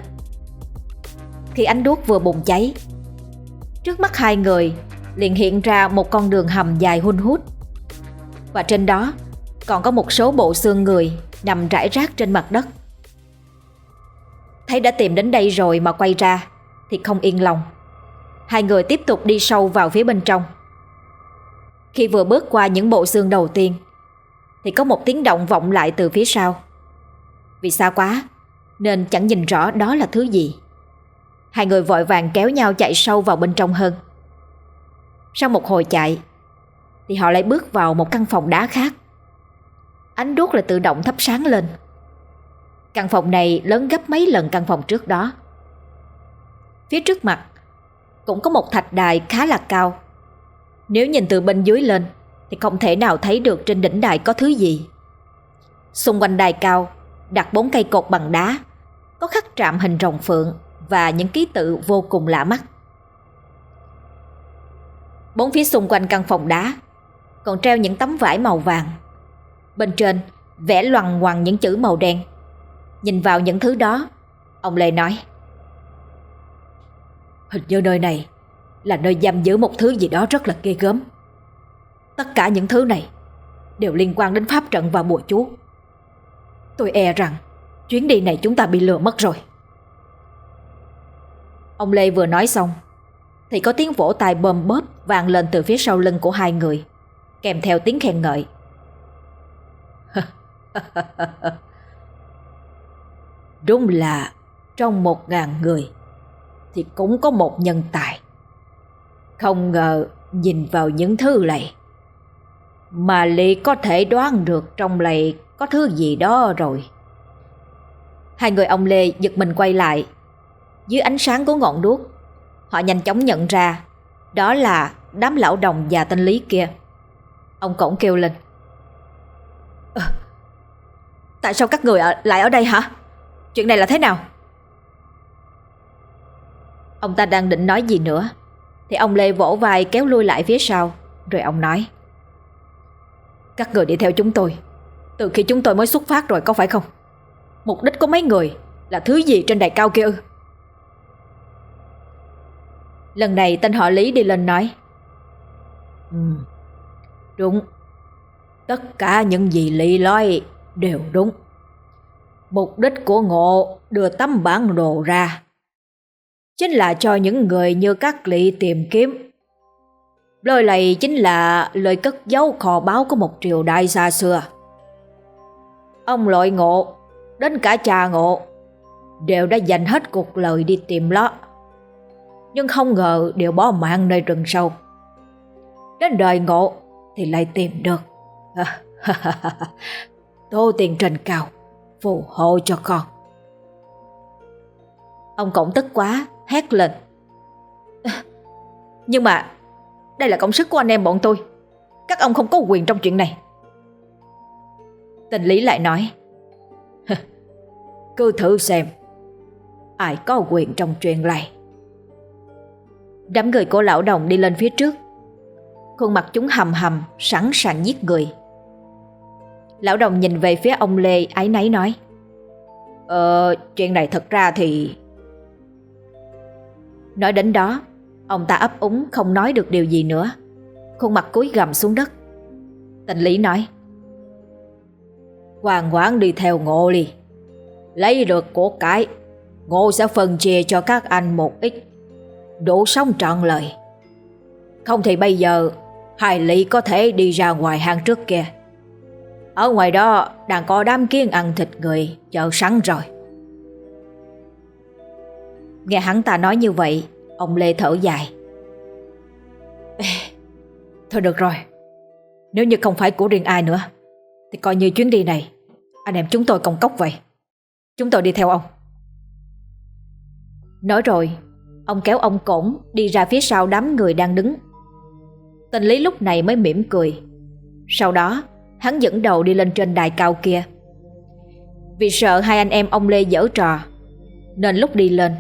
Khi ánh đuốc vừa bùng cháy, trước mắt hai người liền hiện ra một con đường hầm dài hun hút. Và trên đó còn có một số bộ xương người nằm rải rác trên mặt đất. Thấy đã tìm đến đây rồi mà quay ra thì không yên lòng. Hai người tiếp tục đi sâu vào phía bên trong. Khi vừa bước qua những bộ xương đầu tiên thì có một tiếng động vọng lại từ phía sau. Vì xa quá nên chẳng nhìn rõ đó là thứ gì. Hai người vội vàng kéo nhau chạy sâu vào bên trong hơn. Sau một hồi chạy thì họ lại bước vào một căn phòng đá khác. Ánh đuốc lại tự động thắp sáng lên Căn phòng này lớn gấp mấy lần căn phòng trước đó Phía trước mặt cũng có một thạch đài khá là cao. Nếu nhìn từ bên dưới lên thì không thể nào thấy được trên đỉnh đài có thứ gì. Xung quanh đài cao đặt bốn cây cột bằng đá, có khắc trạm hình rồng phượng và những ký tự vô cùng lạ mắt. Bốn phía xung quanh căn phòng đá còn treo những tấm vải màu vàng. Bên trên vẽ loằng ngoằng những chữ màu đen. Nhìn vào những thứ đó, ông Lê nói: Hình như nơi này là nơi giam giữ một thứ gì đó rất là ghê gớm. Tất cả những thứ này đều liên quan đến pháp trận và bùa chú. Tôi e rằng chuyến đi này chúng ta bị lừa mất rồi. Ông Lê vừa nói xong thì có tiếng vỗ tay bơm bóp vang lên từ phía sau lưng của hai người, kèm theo tiếng khen ngợi. Đúng là trong một ngàn người thì cũng có một nhân tài. Không ngờ nhìn vào những thứ này mà Lê có thể đoán được trong này có thứ gì đó rồi. Hai người ông Lê giật mình quay lại. Dưới ánh sáng của ngọn đuốc, họ nhanh chóng nhận ra đó là đám lão đồng và tên Lý kia. Ông cổng kêu lên. À, tại sao các người lại ở đây hả? Chuyện này là thế nào? Ông ta đang định nói gì nữa Thì ông Lê vỗ vai kéo lui lại phía sau Rồi ông nói Các người đi theo chúng tôi Từ khi chúng tôi mới xuất phát rồi có phải không Mục đích của mấy người Là thứ gì trên đài cao kia ư Lần này tên họ Lý đi lên nói. Ừ, Đúng. Tất cả những gì Lý nói đều đúng. Mục đích của ngộ đưa tấm bản đồ ra. Chính là cho những người như các lỵ tìm kiếm. Lời này chính là lời cất giấu kho báu của một triều đại xa xưa. Ông lội ngộ, đến cả cha ngộ, đều đã dành hết cuộc lời đi tìm ló nhưng không ngờ đều bỏ mạng nơi rừng sâu. Đến đời ngộ thì lại tìm được. Tô tiền trần cao, phù hộ cho con. Ông cổng tức quá, hét lên. Nhưng mà đây là công sức của anh em bọn tôi. Các ông không có quyền trong chuyện này. Tình lý lại nói. Cứ thử xem. Ai có quyền trong chuyện này. Đám người của lão đồng đi lên phía trước. Khuôn mặt chúng hầm hầm, sẵn sàng giết người. Lão đồng nhìn về phía ông Lê ái náy nói. Ờ, chuyện này thật ra thì Nói đến đó Ông ta ấp úng không nói được điều gì nữa Khuôn mặt cúi gầm xuống đất Tình lý nói Hoàng quán đi theo ngộ đi Lấy được của cái Ngô sẽ phân chia cho các anh một ít Đủ sống trọn lời. Không thì bây giờ Hải lý có thể đi ra ngoài hang trước kia. Ở ngoài đó Đang có đám kiên ăn thịt người Chờ sẵn rồi. Nghe hắn ta nói như vậy Ông Lê thở dài. Ê, Thôi được rồi. Nếu như không phải của riêng ai nữa Thì coi như chuyến đi này Anh em chúng tôi công cốc vậy. Chúng tôi đi theo ông. Nói rồi Ông kéo ông cổng, đi ra phía sau đám người đang đứng. Tên lý lúc này mới mỉm cười. Sau đó, Hắn dẫn đầu đi lên trên đài cao kia. Vì sợ hai anh em ông Lê dở trò, Nên lúc đi lên,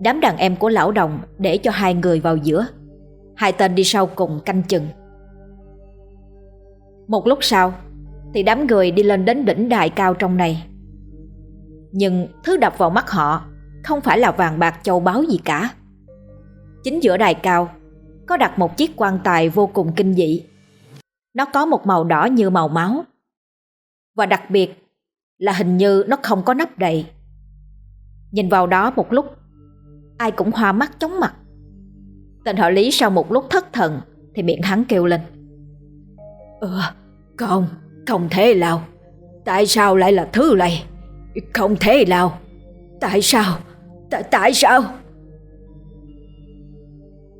Đám đàn em của lão đồng để cho hai người vào giữa. Hai tên đi sau cùng canh chừng. Một lúc sau, Thì đám người đi lên đến đỉnh đài cao trong này. Nhưng thứ đập vào mắt họ Không phải là vàng bạc châu báu gì cả. Chính giữa đài cao. Có đặt một chiếc quan tài vô cùng kinh dị. Nó có một màu đỏ như màu máu. Và đặc biệt là hình như nó không có nắp đầy. Nhìn vào đó một lúc Ai cũng hoa mắt chóng mặt. Tên họ Lý sau một lúc thất thần Thì miệng hắn kêu lên. Ờ Không Không thể nào. Tại sao lại là thứ này? Không thể nào. Tại sao? Tại, tại sao?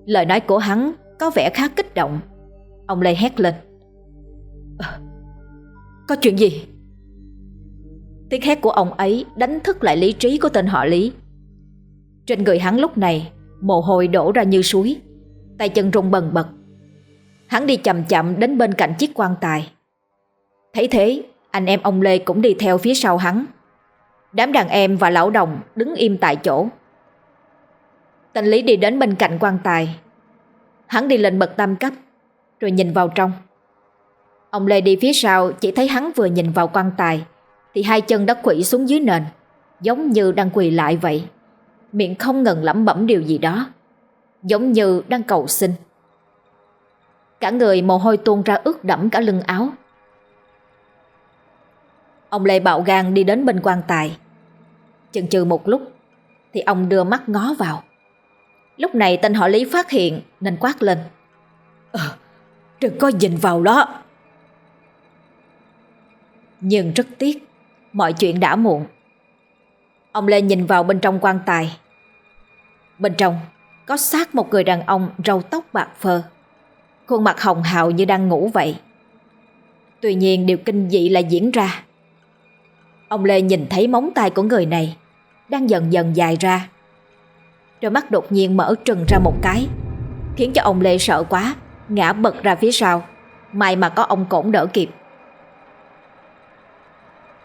Lời nói của hắn có vẻ khá kích động. Ông Lê hét lên. À, Có chuyện gì? Tiếng hét của ông ấy đánh thức lại lý trí của tên họ Lý. Trên người hắn lúc này Mồ hôi đổ ra như suối Tay chân rung bần bật. Hắn đi chậm chậm đến bên cạnh chiếc quan tài. Thấy thế Anh em ông Lê cũng đi theo phía sau hắn. Đám đàn em và lão đồng Đứng im tại chỗ. Tên Lý đi đến bên cạnh quan tài. Hắn đi lên bậc tam cấp, Rồi nhìn vào trong. Ông Lê đi phía sau, Chỉ thấy hắn vừa nhìn vào quan tài, Thì hai chân đã quỷ xuống dưới nền, Giống như đang quỳ lại vậy. Miệng không ngừng lẩm bẩm điều gì đó, Giống như đang cầu xin. Cả người mồ hôi tuôn ra ướt đẫm cả lưng áo. Ông Lê bạo gan đi đến bên quan tài. Chừng chừ một lúc, Thì ông đưa mắt ngó vào. Lúc này tên họ Lý phát hiện Nên quát lên. Ờ, đừng có nhìn vào đó. Nhưng rất tiếc Mọi chuyện đã muộn. Ông Lê nhìn vào bên trong quan tài. Bên trong có xác một người đàn ông râu tóc bạc phơ. Khuôn mặt hồng hào như đang ngủ vậy. Tuy nhiên điều kinh dị lại diễn ra. Ông Lê nhìn thấy móng tay của người này Đang dần dần dài ra Đôi mắt đột nhiên mở trừng ra một cái Khiến cho ông Lê sợ quá Ngã bật ra phía sau. May mà có ông cổng đỡ kịp.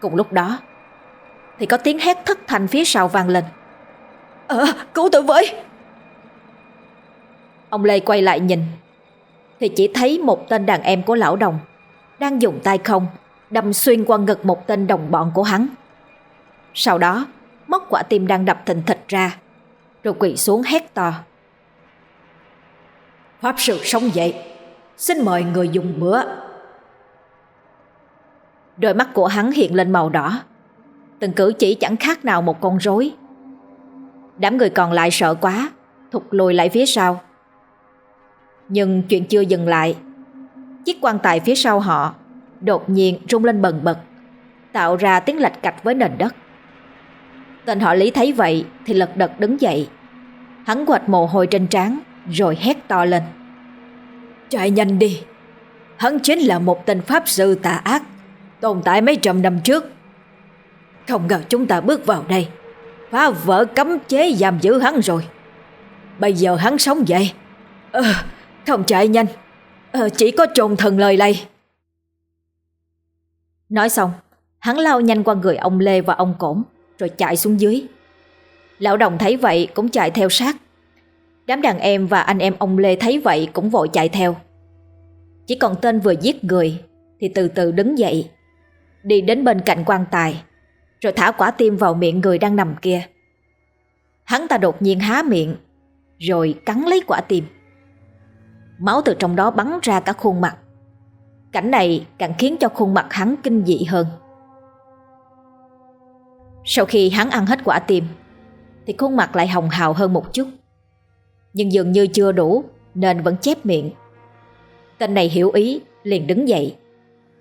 Cùng lúc đó Thì có tiếng hét thất thanh phía sau vang lên. Ờ, cứu tôi với! Ông Lê quay lại nhìn Thì chỉ thấy một tên đàn em của lão đồng Đang dùng tay không Đâm xuyên qua ngực một tên đồng bọn của hắn. Sau đó Móc quả tim đang đập thình thịch ra rồi quỳ xuống hét to. Pháp sư sống dậy, Xin mời người dùng bữa. Đôi mắt của hắn hiện lên màu đỏ, Từng cử chỉ chẳng khác nào một con rối. Đám người còn lại sợ quá, Thụt lùi lại phía sau. Nhưng chuyện chưa dừng lại, Chiếc quan tài phía sau họ Đột nhiên rung lên bần bật, Tạo ra tiếng lạch cạch với nền đất. Tên họ Lý thấy vậy Thì lật đật đứng dậy. Hắn quệt mồ hôi trên trán Rồi hét to lên. Chạy nhanh đi. Hắn chính là một tên pháp sư tà ác Tồn tại mấy trăm năm trước. Không ngờ chúng ta bước vào đây. Phá vỡ cấm chế giam giữ hắn rồi. Bây giờ hắn sống vậy. Ờ Không chạy nhanh. Ờ, Chỉ có trồn thần lời lây Nói xong Hắn lao nhanh qua người ông Lê và ông Cổn. Rồi chạy xuống dưới. Lão đồng thấy vậy cũng chạy theo sát. Đám đàn em và anh em ông Lê thấy vậy cũng vội chạy theo. Chỉ còn tên vừa giết người Thì từ từ đứng dậy, Đi đến bên cạnh quan tài, Rồi thả quả tim vào miệng người đang nằm kia. Hắn ta đột nhiên há miệng, Rồi cắn lấy quả tim. Máu từ trong đó bắn ra cả khuôn mặt. Cảnh này càng khiến cho khuôn mặt hắn kinh dị hơn. Sau khi hắn ăn hết quả tim Thì khuôn mặt lại hồng hào hơn một chút. Nhưng dường như chưa đủ Nên vẫn chép miệng. Tên này hiểu ý liền đứng dậy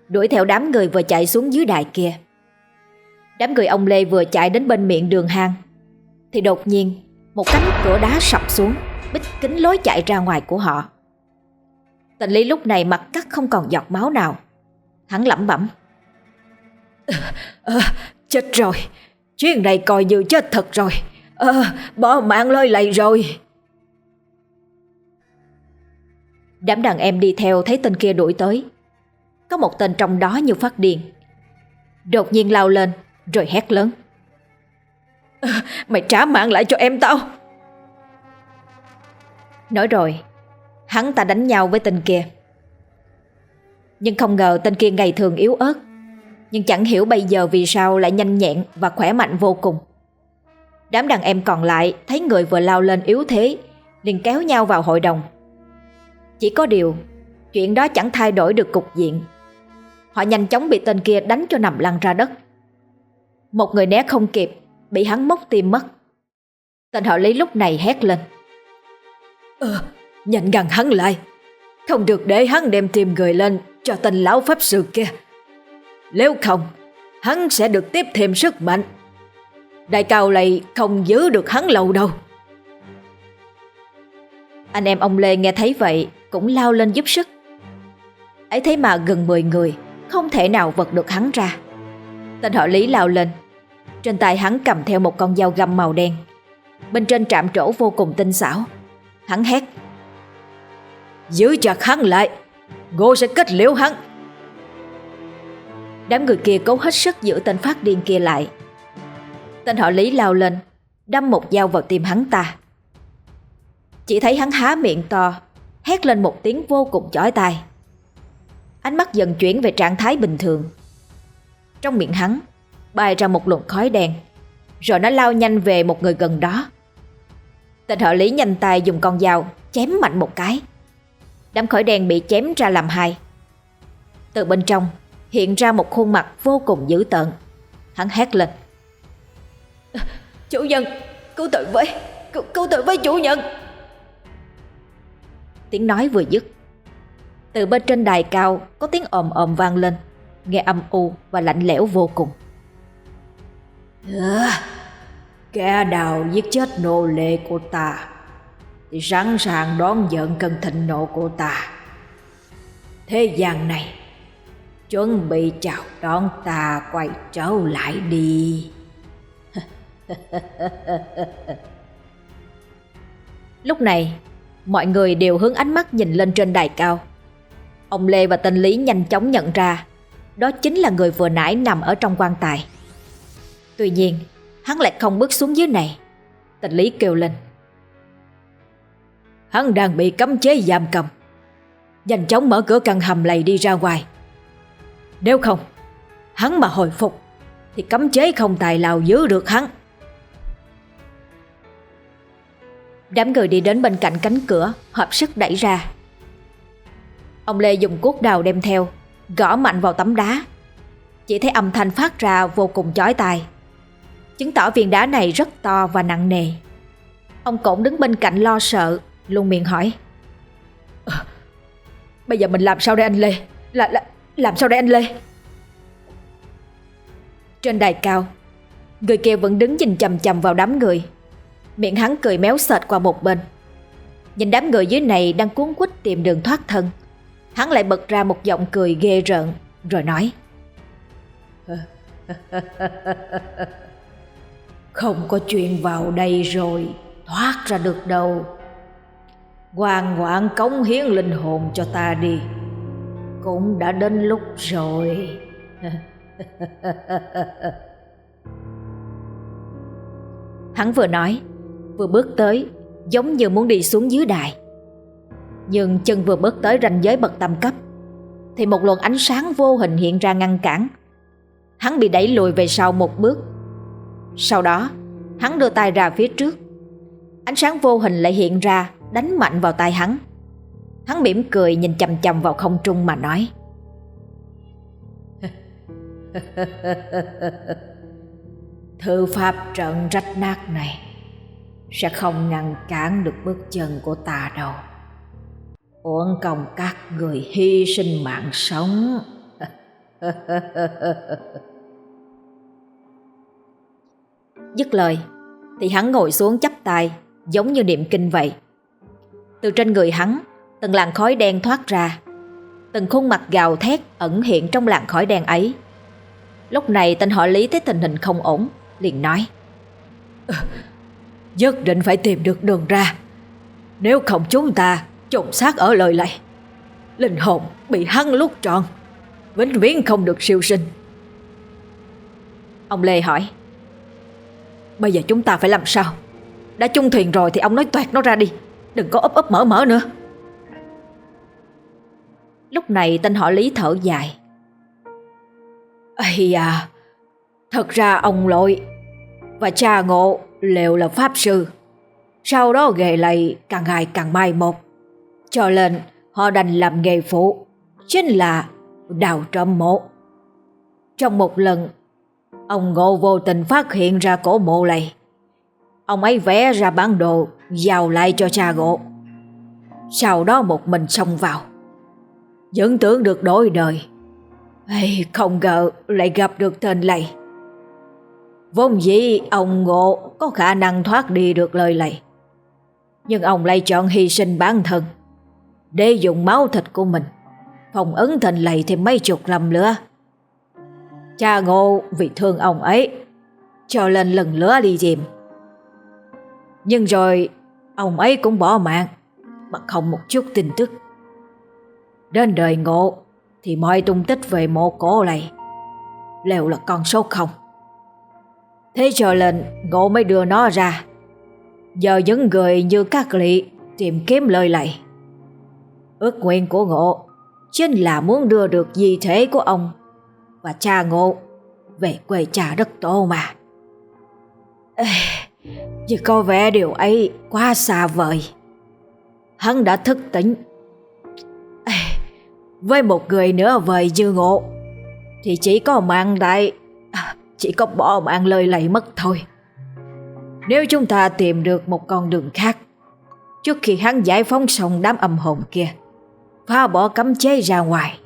Đuổi theo đám người vừa chạy xuống dưới đài kia. Đám người ông Lê vừa chạy đến bên miệng đường hang Thì đột nhiên Một cánh cửa đá sập xuống Bích kính lối chạy ra ngoài của họ. Tình Lý lúc này mặt cắt không còn giọt máu nào. Hắn lẩm bẩm à, Chết rồi Chuyến này coi như chết thật rồi. À, Bỏ mạng lơi lầy rồi. Đám đàn em đi theo thấy tên kia đuổi tới. Có một tên trong đó như phát điên. Đột nhiên lao lên Rồi hét lớn. À, Mày trả mạng lại cho em tao. Nói rồi Hắn ta đánh nhau với tên kia. Nhưng không ngờ tên kia ngày thường yếu ớt nhưng chẳng hiểu bây giờ vì sao lại nhanh nhẹn và khỏe mạnh vô cùng. Đám đàn em còn lại thấy người vừa lao lên yếu thế liền kéo nhau vào hội đồng. Chỉ có điều Chuyện đó chẳng thay đổi được cục diện. Họ nhanh chóng bị tên kia đánh cho nằm lăn ra đất. Một người né không kịp Bị hắn móc tim mất. Tên họ Lý lúc này hét lên. Ờ, nhanh gần hắn lại. Không được để hắn đem tim người lên Cho tên lão pháp sư kia. Nếu không, Hắn sẽ được tiếp thêm sức mạnh. Đại cao này không giữ được hắn lâu đâu. Anh em ông Lê nghe thấy vậy Cũng lao lên giúp sức. Ấy thế mà gần 10 người, Không thể nào vật được hắn ra. Tên họ Lý lao lên. Trên tay hắn cầm theo một con dao găm màu đen. Bên trên trạm trổ vô cùng tinh xảo. Hắn hét. Giữ chặt hắn lại, Ngô sẽ kết liễu hắn. Đám người kia cố hết sức giữ tên phát điên kia lại. Tên họ Lý lao lên, Đâm một dao vào tim hắn ta. Chỉ thấy hắn há miệng to, Hét lên một tiếng vô cùng chói tai. Ánh mắt dần chuyển về trạng thái bình thường. Trong miệng hắn, Bay ra một luồng khói đen, Rồi nó lao nhanh về một người gần đó. Tên họ Lý nhanh tay dùng con dao Chém mạnh một cái. Đám khói đen bị chém ra làm hai. Từ bên trong Hiện ra một khuôn mặt vô cùng dữ tợn. Hắn hét lên. Chủ nhân Cứu tự với Cứu, cứu tự với chủ nhân. Tiếng nói vừa dứt Từ bên trên đài cao Có tiếng ồm ồm vang lên Nghe âm u và lạnh lẽo vô cùng. À, Kẻ đào giết chết nô lệ của ta Thì sẵn sàng đón nhận cơn thịnh nộ của ta. Thế gian này Chuẩn bị chào đón ta, quay trở lại đi. Lúc này, Mọi người đều hướng ánh mắt nhìn lên trên đài cao. Ông Lê và tên Lý nhanh chóng nhận ra, Đó chính là người vừa nãy nằm ở trong quan tài. Tuy nhiên, Hắn lại không bước xuống dưới này. Tên Lý kêu lên. Hắn đang bị cấm chế giam cầm. Nhanh chóng mở cửa căn hầm lầy đi ra ngoài. Nếu không Hắn mà hồi phục Thì cấm chế không tài nào giữ được hắn. Đám người đi đến bên cạnh cánh cửa Hợp sức đẩy ra. Ông Lê dùng cuốc đào đem theo Gõ mạnh vào tấm đá. Chỉ thấy âm thanh phát ra vô cùng chói tai. Chứng tỏ viên đá này rất to và nặng nề. Ông Cổn đứng bên cạnh lo sợ Luôn miệng hỏi. À, Bây giờ mình làm sao đây anh Lê? Là, là, làm sao đây anh Lê? Trên đài cao, Người kia vẫn đứng nhìn chầm chầm vào đám người. Miệng hắn cười méo sệt qua một bên. Nhìn đám người dưới này đang cuốn quýt tìm đường thoát thân, Hắn lại bật ra một giọng cười ghê rợn, Rồi nói. Không có chuyện vào đây rồi, Thoát ra được đâu. Hoàng ngoạn cống hiến linh hồn cho ta đi. Cũng đã đến lúc rồi. Hắn vừa nói, Vừa bước tới, Giống như muốn đi xuống dưới đài. Nhưng chân vừa bước tới ranh giới bậc tam cấp, Thì một luồng ánh sáng vô hình hiện ra ngăn cản. Hắn bị đẩy lùi về sau một bước. Sau đó, Hắn đưa tay ra phía trước. Ánh sáng vô hình lại hiện ra, Đánh mạnh vào tay hắn. Hắn mỉm cười nhìn chầm chầm vào không trung mà nói. Thư pháp trận rách nát này Sẽ không ngăn cản được bước chân của ta đâu. Uổng công các người hy sinh mạng sống. Dứt lời, Thì hắn ngồi xuống chắp tay, Giống như niệm kinh vậy. Từ trên người hắn Từng làn khói đen thoát ra. Từng khuôn mặt gào thét ẩn hiện trong làn khói đen ấy. Lúc này tên họ Lý thấy tình hình không ổn, Liền nói ờ, Nhất định phải tìm được đường ra. Nếu không chúng ta trộn xác ở lời lại Linh hồn bị hăng lúc tròn, Vĩnh viễn không được siêu sinh. Ông Lê hỏi, Bây giờ chúng ta phải làm sao? Đã chung thuyền rồi thì ông nói toẹt nó ra đi, Đừng có ấp ấp mở mở nữa. Lúc này tên họ Lý thở dài. Ây à Thật ra ông lội Và cha ngộ đều là pháp sư. Sau đó nghề này càng ngày càng mai một. Cho nên họ đành làm nghề phụ, Chính là đào trộm mộ. Trong một lần, Ông Ngộ vô tình phát hiện ra cổ mộ này. Ông ấy vẽ ra bản đồ Giao lại cho cha Ngộ. Sau đó một mình xông vào. Vẫn tưởng được đổi đời. Ê, Không ngờ lại gặp được tên này Vốn dĩ ông Ngộ có khả năng thoát đi được lời này Nhưng ông lại chọn hy sinh bản thân Để dùng máu thịt của mình Phòng ấn thành lầy thêm mấy chục lầm nữa. Cha Ngộ vì thương ông ấy Cho lên lần lửa đi tìm. Nhưng rồi ông ấy cũng bỏ mạng mà không một chút tin tức. Đến đời ngộ thì mọi tung tích về mộ cổ này đều là con số không. Thế cho lên ngộ mới đưa nó ra. Giờ những người như các lị tìm kiếm lời lạy. Ước nguyện của ngộ chính là muốn đưa được di thể của ông và cha ngộ về quê cha đất tổ mà. Ê, chỉ có vẻ điều ấy quá xa vời. Hắn đã thức tỉnh. Với một người nữa vời dư ngộ thì chỉ có mạng đại à, chỉ có bỏ mạng lời lạy mất thôi. Nếu chúng ta tìm được một con đường khác trước khi hắn giải phóng xong đám âm hồn kia phá bỏ cấm chế ra ngoài.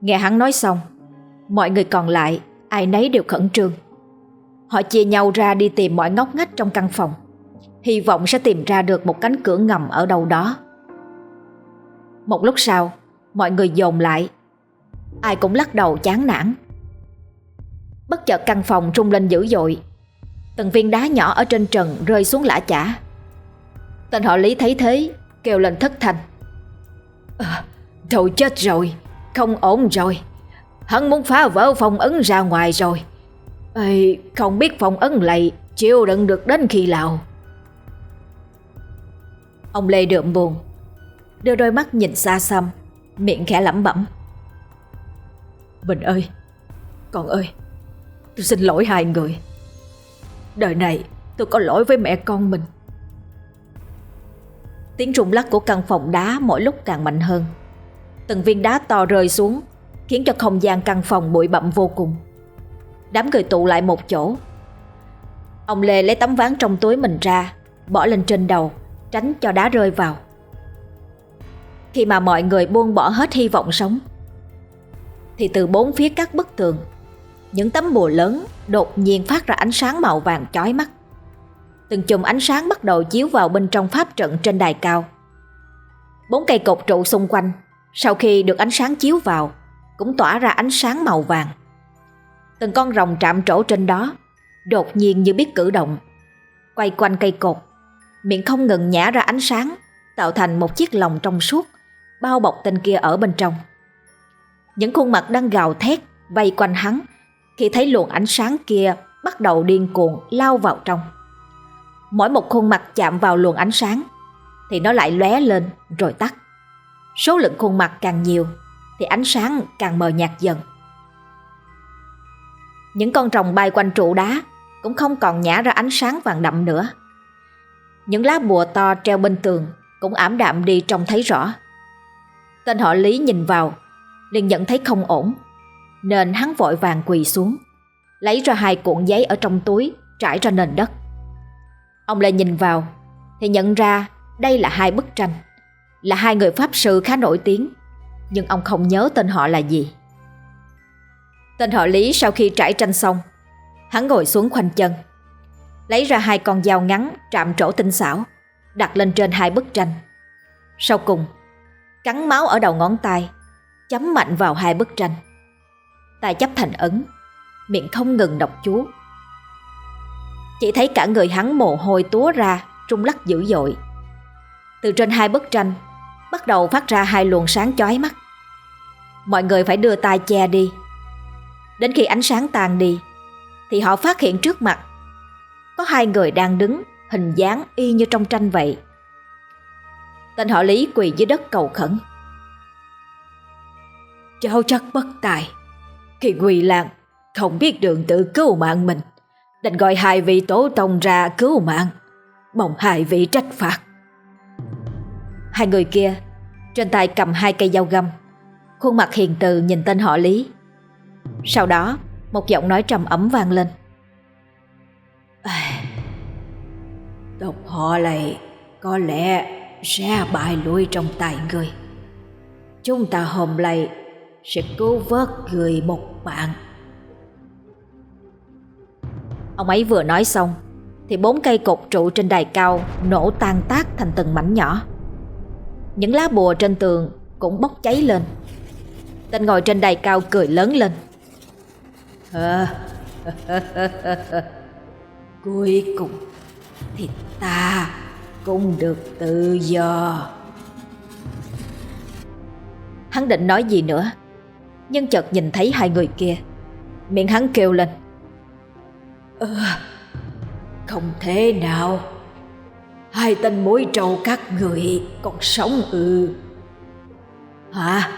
Nghe hắn nói xong, mọi người còn lại ai nấy đều khẩn trương. Họ chia nhau ra đi tìm mọi ngóc ngách trong căn phòng, hy vọng sẽ tìm ra được một cánh cửa ngầm ở đâu đó. Một lúc sau, mọi người dồn lại. Ai cũng lắc đầu chán nản. Bất chợt căn phòng rung lên dữ dội. Từng viên đá nhỏ ở trên trần rơi xuống lã chả. Tên họ Lý thấy thế, kêu lên thất thanh. Ờ, à, thôi chết rồi, không ổn rồi. Hắn muốn phá vỡ phòng ấn ra ngoài rồi. Ê, không biết phòng ấn này chịu đựng được đến khi nào. Ông Lê đượm buồn, đưa đôi mắt nhìn xa xăm, miệng khẽ lẩm bẩm. Bình ơi, con ơi, tôi xin lỗi hai người. Đời này tôi có lỗi với mẹ con mình. Tiếng rung lắc của căn phòng đá mỗi lúc càng mạnh hơn. Từng viên đá to rơi xuống, khiến cho không gian căn phòng bụi bặm vô cùng. Đám người tụ lại một chỗ. Ông Lê lấy tấm ván trong túi mình ra, bỏ lên trên đầu, tránh cho đá rơi vào. Khi mà mọi người buông bỏ hết hy vọng sống, thì từ bốn phía các bức tường, những tấm bùa lớn đột nhiên phát ra ánh sáng màu vàng chói mắt. Từng chùm ánh sáng bắt đầu chiếu vào bên trong pháp trận trên đài cao. Bốn cây cột trụ xung quanh, sau khi được ánh sáng chiếu vào, cũng tỏa ra ánh sáng màu vàng. Từng con rồng chạm trổ trên đó, đột nhiên như biết cử động, quay quanh cây cột, miệng không ngừng nhả ra ánh sáng, tạo thành một chiếc lồng trong suốt, bao bọc tên kia ở bên trong. Những khuôn mặt đang gào thét, vây quanh hắn, khi thấy luồng ánh sáng kia bắt đầu điên cuồng lao vào trong. Mỗi một khuôn mặt chạm vào luồng ánh sáng thì nó lại lóe lên rồi tắt. Số lượng khuôn mặt càng nhiều thì ánh sáng càng mờ nhạt dần. Những con rồng bay quanh trụ đá cũng không còn nhả ra ánh sáng vàng đậm nữa. Những lá bùa to treo bên tường cũng ảm đạm đi trông thấy rõ. Tên họ Lý nhìn vào, liền nhận thấy không ổn, nên hắn vội vàng quỳ xuống, lấy ra hai cuộn giấy ở trong túi trải ra nền đất. Ông lại nhìn vào thì nhận ra đây là hai bức tranh, là hai người pháp sư khá nổi tiếng, nhưng ông không nhớ tên họ là gì. Tên họ Lý sau khi trải tranh xong, hắn ngồi xuống khoanh chân, lấy ra hai con dao ngắn trạm trổ tinh xảo, đặt lên trên hai bức tranh. Sau cùng, cắn máu ở đầu ngón tay, chấm mạnh vào hai bức tranh. Tay chấp thành ấn, miệng không ngừng đọc chú. Chỉ thấy cả người hắn mồ hôi túa ra, trung lắc dữ dội. Từ trên hai bức tranh, bắt đầu phát ra hai luồng sáng chói mắt. Mọi người phải đưa tay che đi. Đến khi ánh sáng tàn đi, thì họ phát hiện trước mặt có hai người đang đứng, hình dáng y như trong tranh vậy. Tên họ Lý quỳ dưới đất cầu khẩn. Cháu chắc bất tài. Khi quỳ làng, không biết đường tự cứu mạng mình. Đành gọi hai vị tổ tông ra cứu mạng. Mong hai vị trách phạt. Hai người kia trên tay cầm hai cây dao găm Khuôn mặt hiền từ nhìn tên họ Lý Sau đó Một giọng nói trầm ấm vang lên Tộc họ này Có lẽ ra bại lui trong tay người chúng ta hôm nay sẽ cứu vớt người một bạn ông ấy vừa nói xong thì bốn cây cột trụ trên đài cao nổ tan tác thành từng mảnh nhỏ. Những lá bùa trên tường cũng bốc cháy lên. Tên ngồi trên đài cao cười lớn lên. Cuối cùng thì ta cũng được tự do. Hắn định nói gì nữa Nhưng chợt nhìn thấy hai người kia Miệng hắn kêu lên Ờ, không thể nào. Hai tên mối trâu các người còn sống ư. Hả?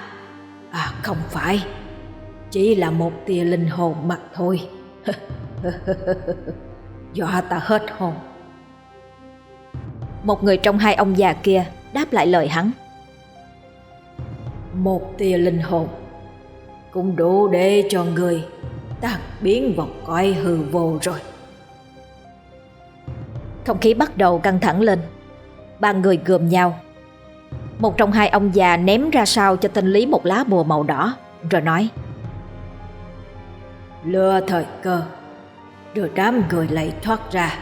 À không phải. Chỉ là một tia linh hồn mặt thôi. Dọa ta hết hồn. Một người trong hai ông già kia đáp lại lời hắn. Một tia linh hồn cũng đủ để cho người tan biến vào cõi hư vô rồi. Không khí bắt đầu căng thẳng lên. Ba người gườm nhau. Một trong hai ông già ném ra sau cho tên Lý một lá bùa màu đỏ Rồi nói Lừa thời cơ Đưa đám người lại thoát ra.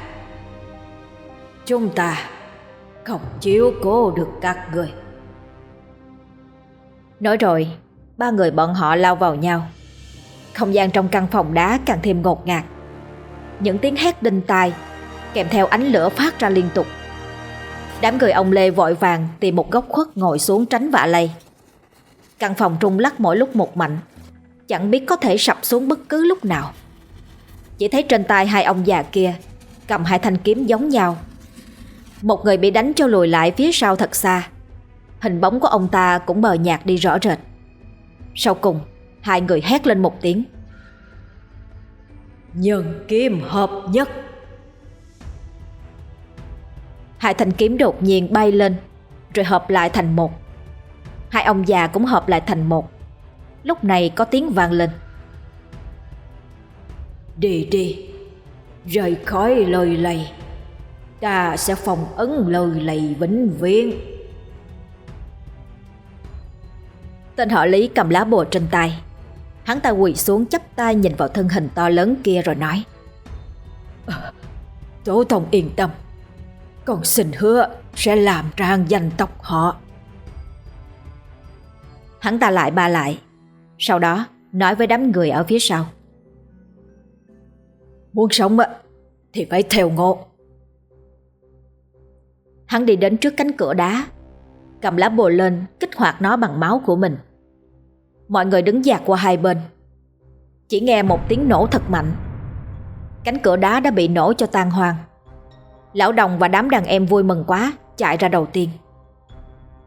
Chúng ta không chiếu cố được các người. Nói rồi, Ba người bọn họ lao vào nhau. Không gian trong căn phòng đá càng thêm ngột ngạt. Những tiếng hét đinh tai, Kèm theo ánh lửa phát ra liên tục. Đám người ông Lê vội vàng Tìm một góc khuất ngồi xuống tránh vạ lây. Căn phòng trung lắc mỗi lúc một mạnh, Chẳng biết có thể sập xuống bất cứ lúc nào. Chỉ thấy trên tay hai ông già kia Cầm hai thanh kiếm giống nhau một người bị đánh cho lùi lại phía sau thật xa. Hình bóng của ông ta cũng mờ nhạt đi rõ rệt. Sau cùng Hai người hét lên một tiếng. Nhân kiếm hợp nhất. Hai thanh kiếm đột nhiên bay lên Rồi hợp lại thành một. Hai ông già cũng hợp lại thành một. Lúc này có tiếng vang lên. Đi đi Rời khỏi lời lầy Ta sẽ phòng ấn lời lầy vĩnh viễn. Tên họ Lý cầm lá bùa trên tay. Hắn ta quỳ xuống chắp tay nhìn vào thân hình to lớn kia rồi nói ờ, Tổ tông yên tâm. Con xin hứa sẽ làm trang danh tộc họ. Hắn ta lại ba lại, Sau đó nói với đám người ở phía sau, Muốn sống thì phải theo ngộ. Hắn đi đến trước cánh cửa đá. Cầm lá bùa lên kích hoạt nó bằng máu của mình. Mọi người đứng dạt qua hai bên. Chỉ nghe một tiếng nổ thật mạnh. Cánh cửa đá đã bị nổ cho tan hoang. Lão đồng và đám đàn em vui mừng quá Chạy ra đầu tiên.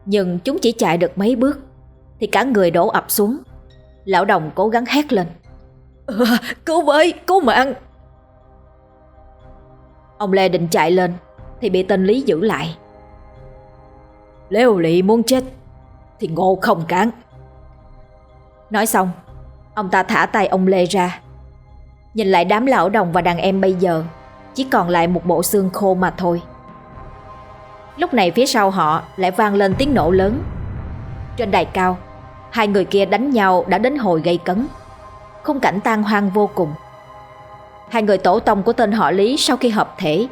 Nhưng chúng chỉ chạy được mấy bước Thì cả người đổ ập xuống. Lão đồng cố gắng hét lên. À, Cứu với, cứu mạng. Ông Lê định chạy lên thì bị tên Lý giữ lại. Nếu lị muốn chết, Thì ngộ không cản. Nói xong, Ông ta thả tay ông Lê ra. Nhìn lại đám lão đồng và đàn em bây giờ, Chỉ còn lại một bộ xương khô mà thôi. Lúc này phía sau họ lại vang lên tiếng nổ lớn. Trên đài cao, Hai người kia đánh nhau đã đến hồi gây cấn. Khung cảnh tan hoang vô cùng. Hai người tổ tông của tên họ Lý sau khi hợp thể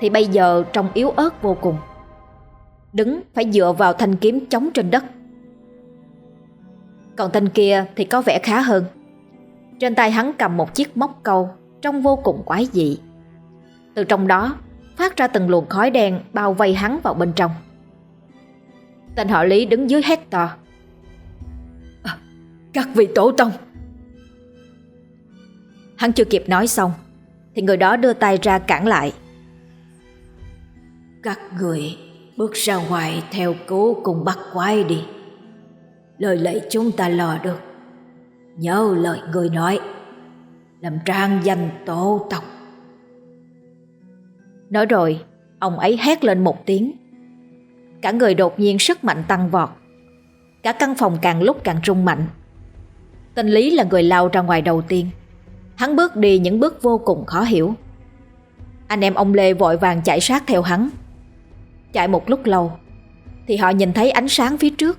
thì bây giờ trông yếu ớt vô cùng. Đứng phải dựa vào thanh kiếm chống trên đất. Còn tên kia thì có vẻ khá hơn. Trên tay hắn cầm một chiếc móc câu Trông vô cùng quái dị. Từ trong đó phát ra từng luồng khói đen bao vây hắn vào bên trong. Tên họ Lý đứng dưới hét to. À, Các vị tổ tông! Hắn chưa kịp nói xong Thì người đó đưa tay ra cản lại các người, bước ra ngoài theo cố cùng bắt quái đi. Lời lệ chúng ta lò được. Nhớ lời người nói, Làm trang danh tổ tộc. Nói rồi, Ông ấy hét lên một tiếng. Cả người đột nhiên sức mạnh tăng vọt. Cả căn phòng càng lúc càng rung mạnh. Tên Lý là người lao ra ngoài đầu tiên. Hắn bước đi những bước vô cùng khó hiểu. Anh em ông Lê vội vàng chạy sát theo hắn. Chạy một lúc lâu, Thì họ nhìn thấy ánh sáng phía trước.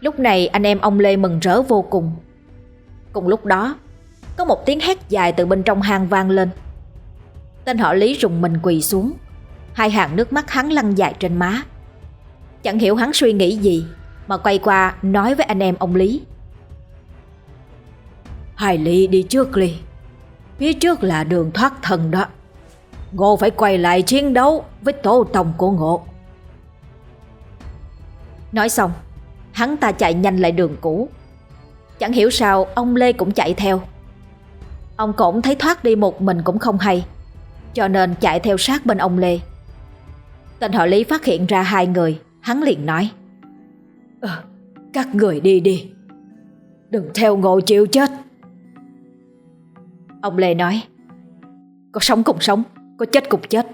Lúc này anh em ông Lê mừng rỡ vô cùng. Cùng lúc đó, Có một tiếng hét dài từ bên trong hang vang lên. Tên họ Lý rùng mình quỳ xuống, Hai hàng nước mắt hắn lăn dài trên má. Chẳng hiểu hắn suy nghĩ gì, Mà quay qua nói với anh em ông Lý. Hai Lý đi trước Ly Phía trước là đường thoát thần đó. Ngô phải quay lại chiến đấu với tổ tông của Ngộ. Nói xong, hắn ta chạy nhanh lại đường cũ. Chẳng hiểu sao ông Lê cũng chạy theo. Ông Cổn thấy thoát đi một mình cũng không hay, cho nên chạy theo sát bên ông Lê. Tên họ Lý phát hiện ra hai người, hắn liền nói. À, các người đi đi, đừng theo ngộ chịu chết. Ông Lê nói. Có sống cùng sống, có chết cũng chết.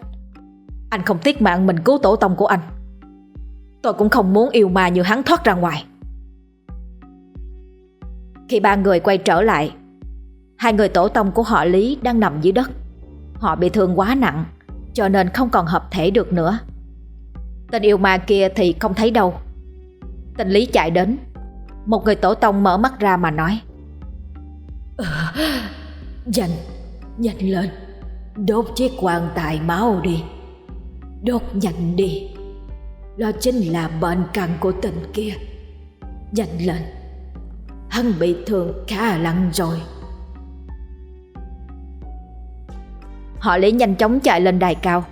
Anh không tiếc mạng mình cứu tổ tông của anh. Tôi cũng không muốn yêu ma như hắn thoát ra ngoài. Khi ba người quay trở lại, hai người tổ tông của họ Lý đang nằm dưới đất. Họ bị thương quá nặng, cho nên không còn hợp thể được nữa. Tên yêu ma kia thì không thấy đâu. Tên Lý chạy đến, một người tổ tông mở mắt ra mà nói. À, nhanh, nhanh lên, đốt chiếc quan tài máu đi. Đốt nhanh đi. Đó chính là bệnh căn của tình kia. Nhanh lên. Hắn bị thương khá lặng rồi. Họ lấy nhanh chóng chạy lên đài cao.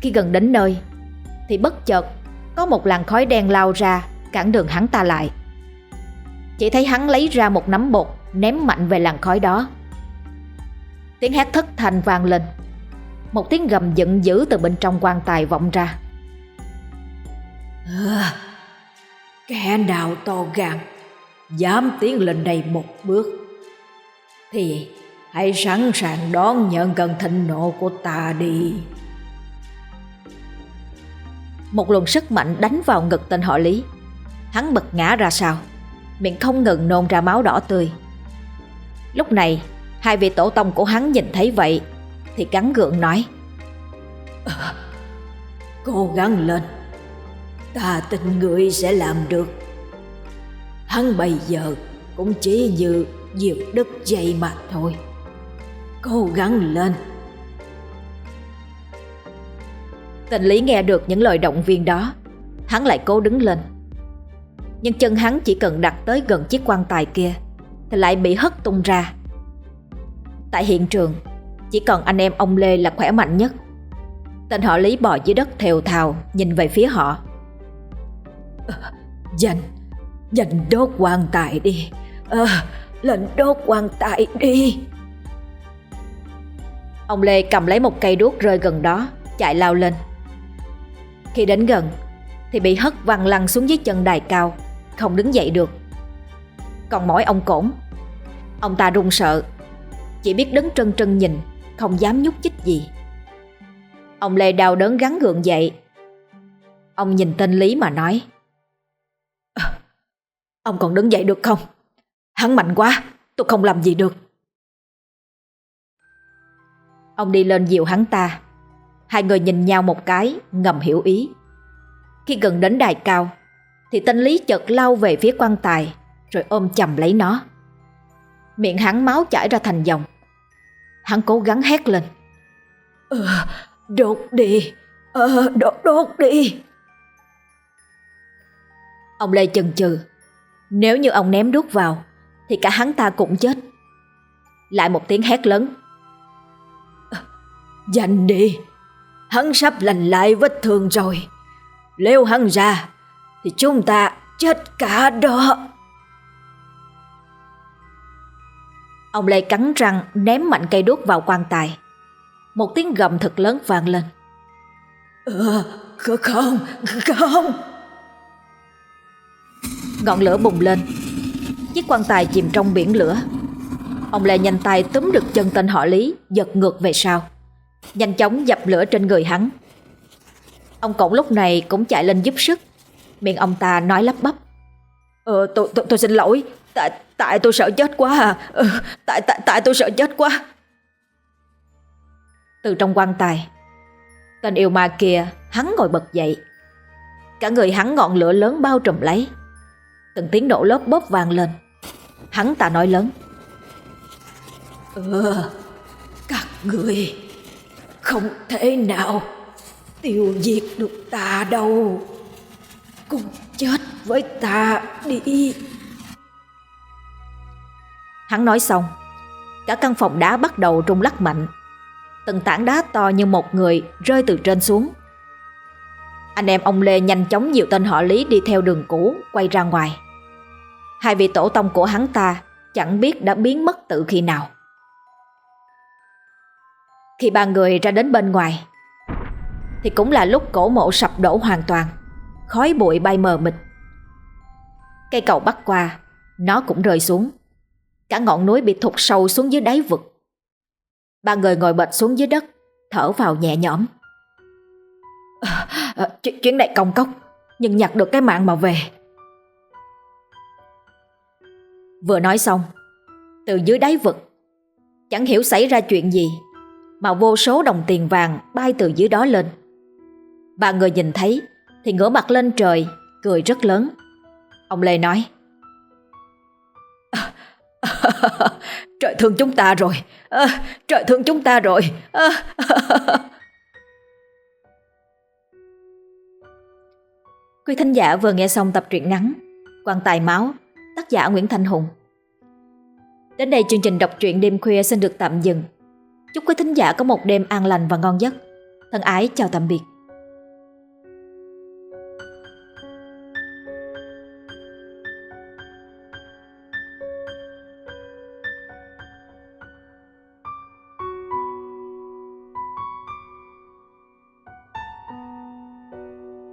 Khi gần đến nơi, Thì bất chợt Có một làn khói đen lao ra Cản đường hắn ta lại. Chỉ thấy hắn lấy ra một nắm bột Ném mạnh về làn khói đó. Tiếng hét thất thành vang lên Một tiếng gầm giận dữ từ bên trong quan tài vọng ra À, kẻ nào to gan dám tiến lên đây một bước thì hãy sẵn sàng đón nhận cơn thịnh nộ của ta đi. Một luồng sức mạnh đánh vào ngực tên họ Lý. Hắn bật ngã ra sau, miệng không ngừng nôn ra máu đỏ tươi. Lúc này, hai vị tổ tông của hắn nhìn thấy vậy thì gắn gượng nói: à, "Cố gắng lên, Ta tin người sẽ làm được. Hắn bây giờ cũng chỉ như diều đất dây mà thôi. Cố gắng lên. Tình lý nghe được những lời động viên đó Hắn lại cố đứng lên. Nhưng chân hắn chỉ cần đặt tới gần chiếc quan tài kia Thì lại bị hất tung ra Tại hiện trường. Chỉ còn anh em ông Lê là khỏe mạnh nhất. Tên họ Lý bò dưới đất thều thào Nhìn về phía họ. Dành Dành đốt quan tài đi. À, Lên đốt quan tài đi. Ông Lê cầm lấy một cây đuốc rơi gần đó Chạy lao lên. Khi đến gần Thì bị hất văng lăn xuống dưới chân đài cao Không đứng dậy được. Còn mỗi ông cổn. Ông ta run sợ chỉ biết đứng trân trân nhìn Không dám nhúc chích gì Ông Lê đau đớn gắn gượng dậy Ông nhìn tên Lý mà nói ờ, Ông còn đứng dậy được không? Hắn mạnh quá, tôi không làm gì được. Ông đi lên dìu hắn ta. Hai người nhìn nhau một cái, ngầm hiểu ý. Khi gần đến đài cao, thì tên Lý chợt lao về phía quan tài, rồi ôm chầm lấy nó. Miệng hắn máu chảy ra thành dòng. Hắn cố gắng hét lên. Ờ, đốt đi, ờ, đốt, đốt đi. Ông Lê chần chừ. Nếu như ông ném đuốc vào Thì cả hắn ta cũng chết. Lại một tiếng hét lớn. Dành đi. Hắn sắp lành lại vết thương rồi. Nếu hắn ra Thì chúng ta chết cả đó Ông Lê cắn răng ném mạnh cây đuốc vào quan tài. Một tiếng gầm thật lớn vang lên. Ờ, không, không. Ngọn lửa bùng lên. Chiếc quan tài chìm trong biển lửa. Ông Lê nhanh tay túm được chân tên họ Lý Giật ngược về sau. Nhanh chóng dập lửa trên người hắn. Ông Cổng lúc này cũng chạy lên giúp sức. Miệng ông ta nói lắp bắp. Ờ tôi, tôi, tôi xin lỗi Tại tại tôi sợ chết quá à. Ừ, tại, tại, tại tôi sợ chết quá. Từ trong quan tài Tên yêu ma kia Hắn ngồi bật dậy. Cả người hắn ngọn lửa lớn bao trùm lấy. Từng tiếng nổ lớp bóp vang lên. Hắn ta nói lớn. Ừ Các người Không thể nào Tiêu diệt được ta đâu. Cùng chết với ta đi. Hắn nói xong Cả căn phòng đá bắt đầu rung lắc mạnh Từng tảng đá to như một người rơi từ trên xuống. Anh em ông Lê nhanh chóng nhiều tên họ Lý đi theo đường cũ quay ra ngoài. Hai vị tổ tông của hắn ta chẳng biết đã biến mất từ khi nào. Khi ba người ra đến bên ngoài thì cũng là lúc cổ mộ sập đổ hoàn toàn, khói bụi bay mờ mịt. Cây cầu bắt qua, nó cũng rơi xuống. Cả ngọn núi bị thụt sâu xuống dưới đáy vực. Ba người ngồi bệt xuống dưới đất, thở vào nhẹ nhõm. À, à, chuyện, chuyện này công cốc, nhưng nhặt được cái mạng mà về. Vừa nói xong, từ dưới đáy vực, chẳng hiểu xảy ra chuyện gì, mà vô số đồng tiền vàng bay từ dưới đó lên. Ba người nhìn thấy thì ngửa mặt lên trời, cười rất lớn. Ông Lê nói Trời thương chúng ta rồi. À, Trời thương chúng ta rồi. À. Quý thính giả vừa nghe xong tập truyện ngắn Quan tài máu Tác giả Nguyễn Thanh Hùng. Đến đây chương trình đọc truyện đêm khuya xin được tạm dừng. Chúc quý thính giả có một đêm an lành và ngon giấc. Thân ái chào tạm biệt.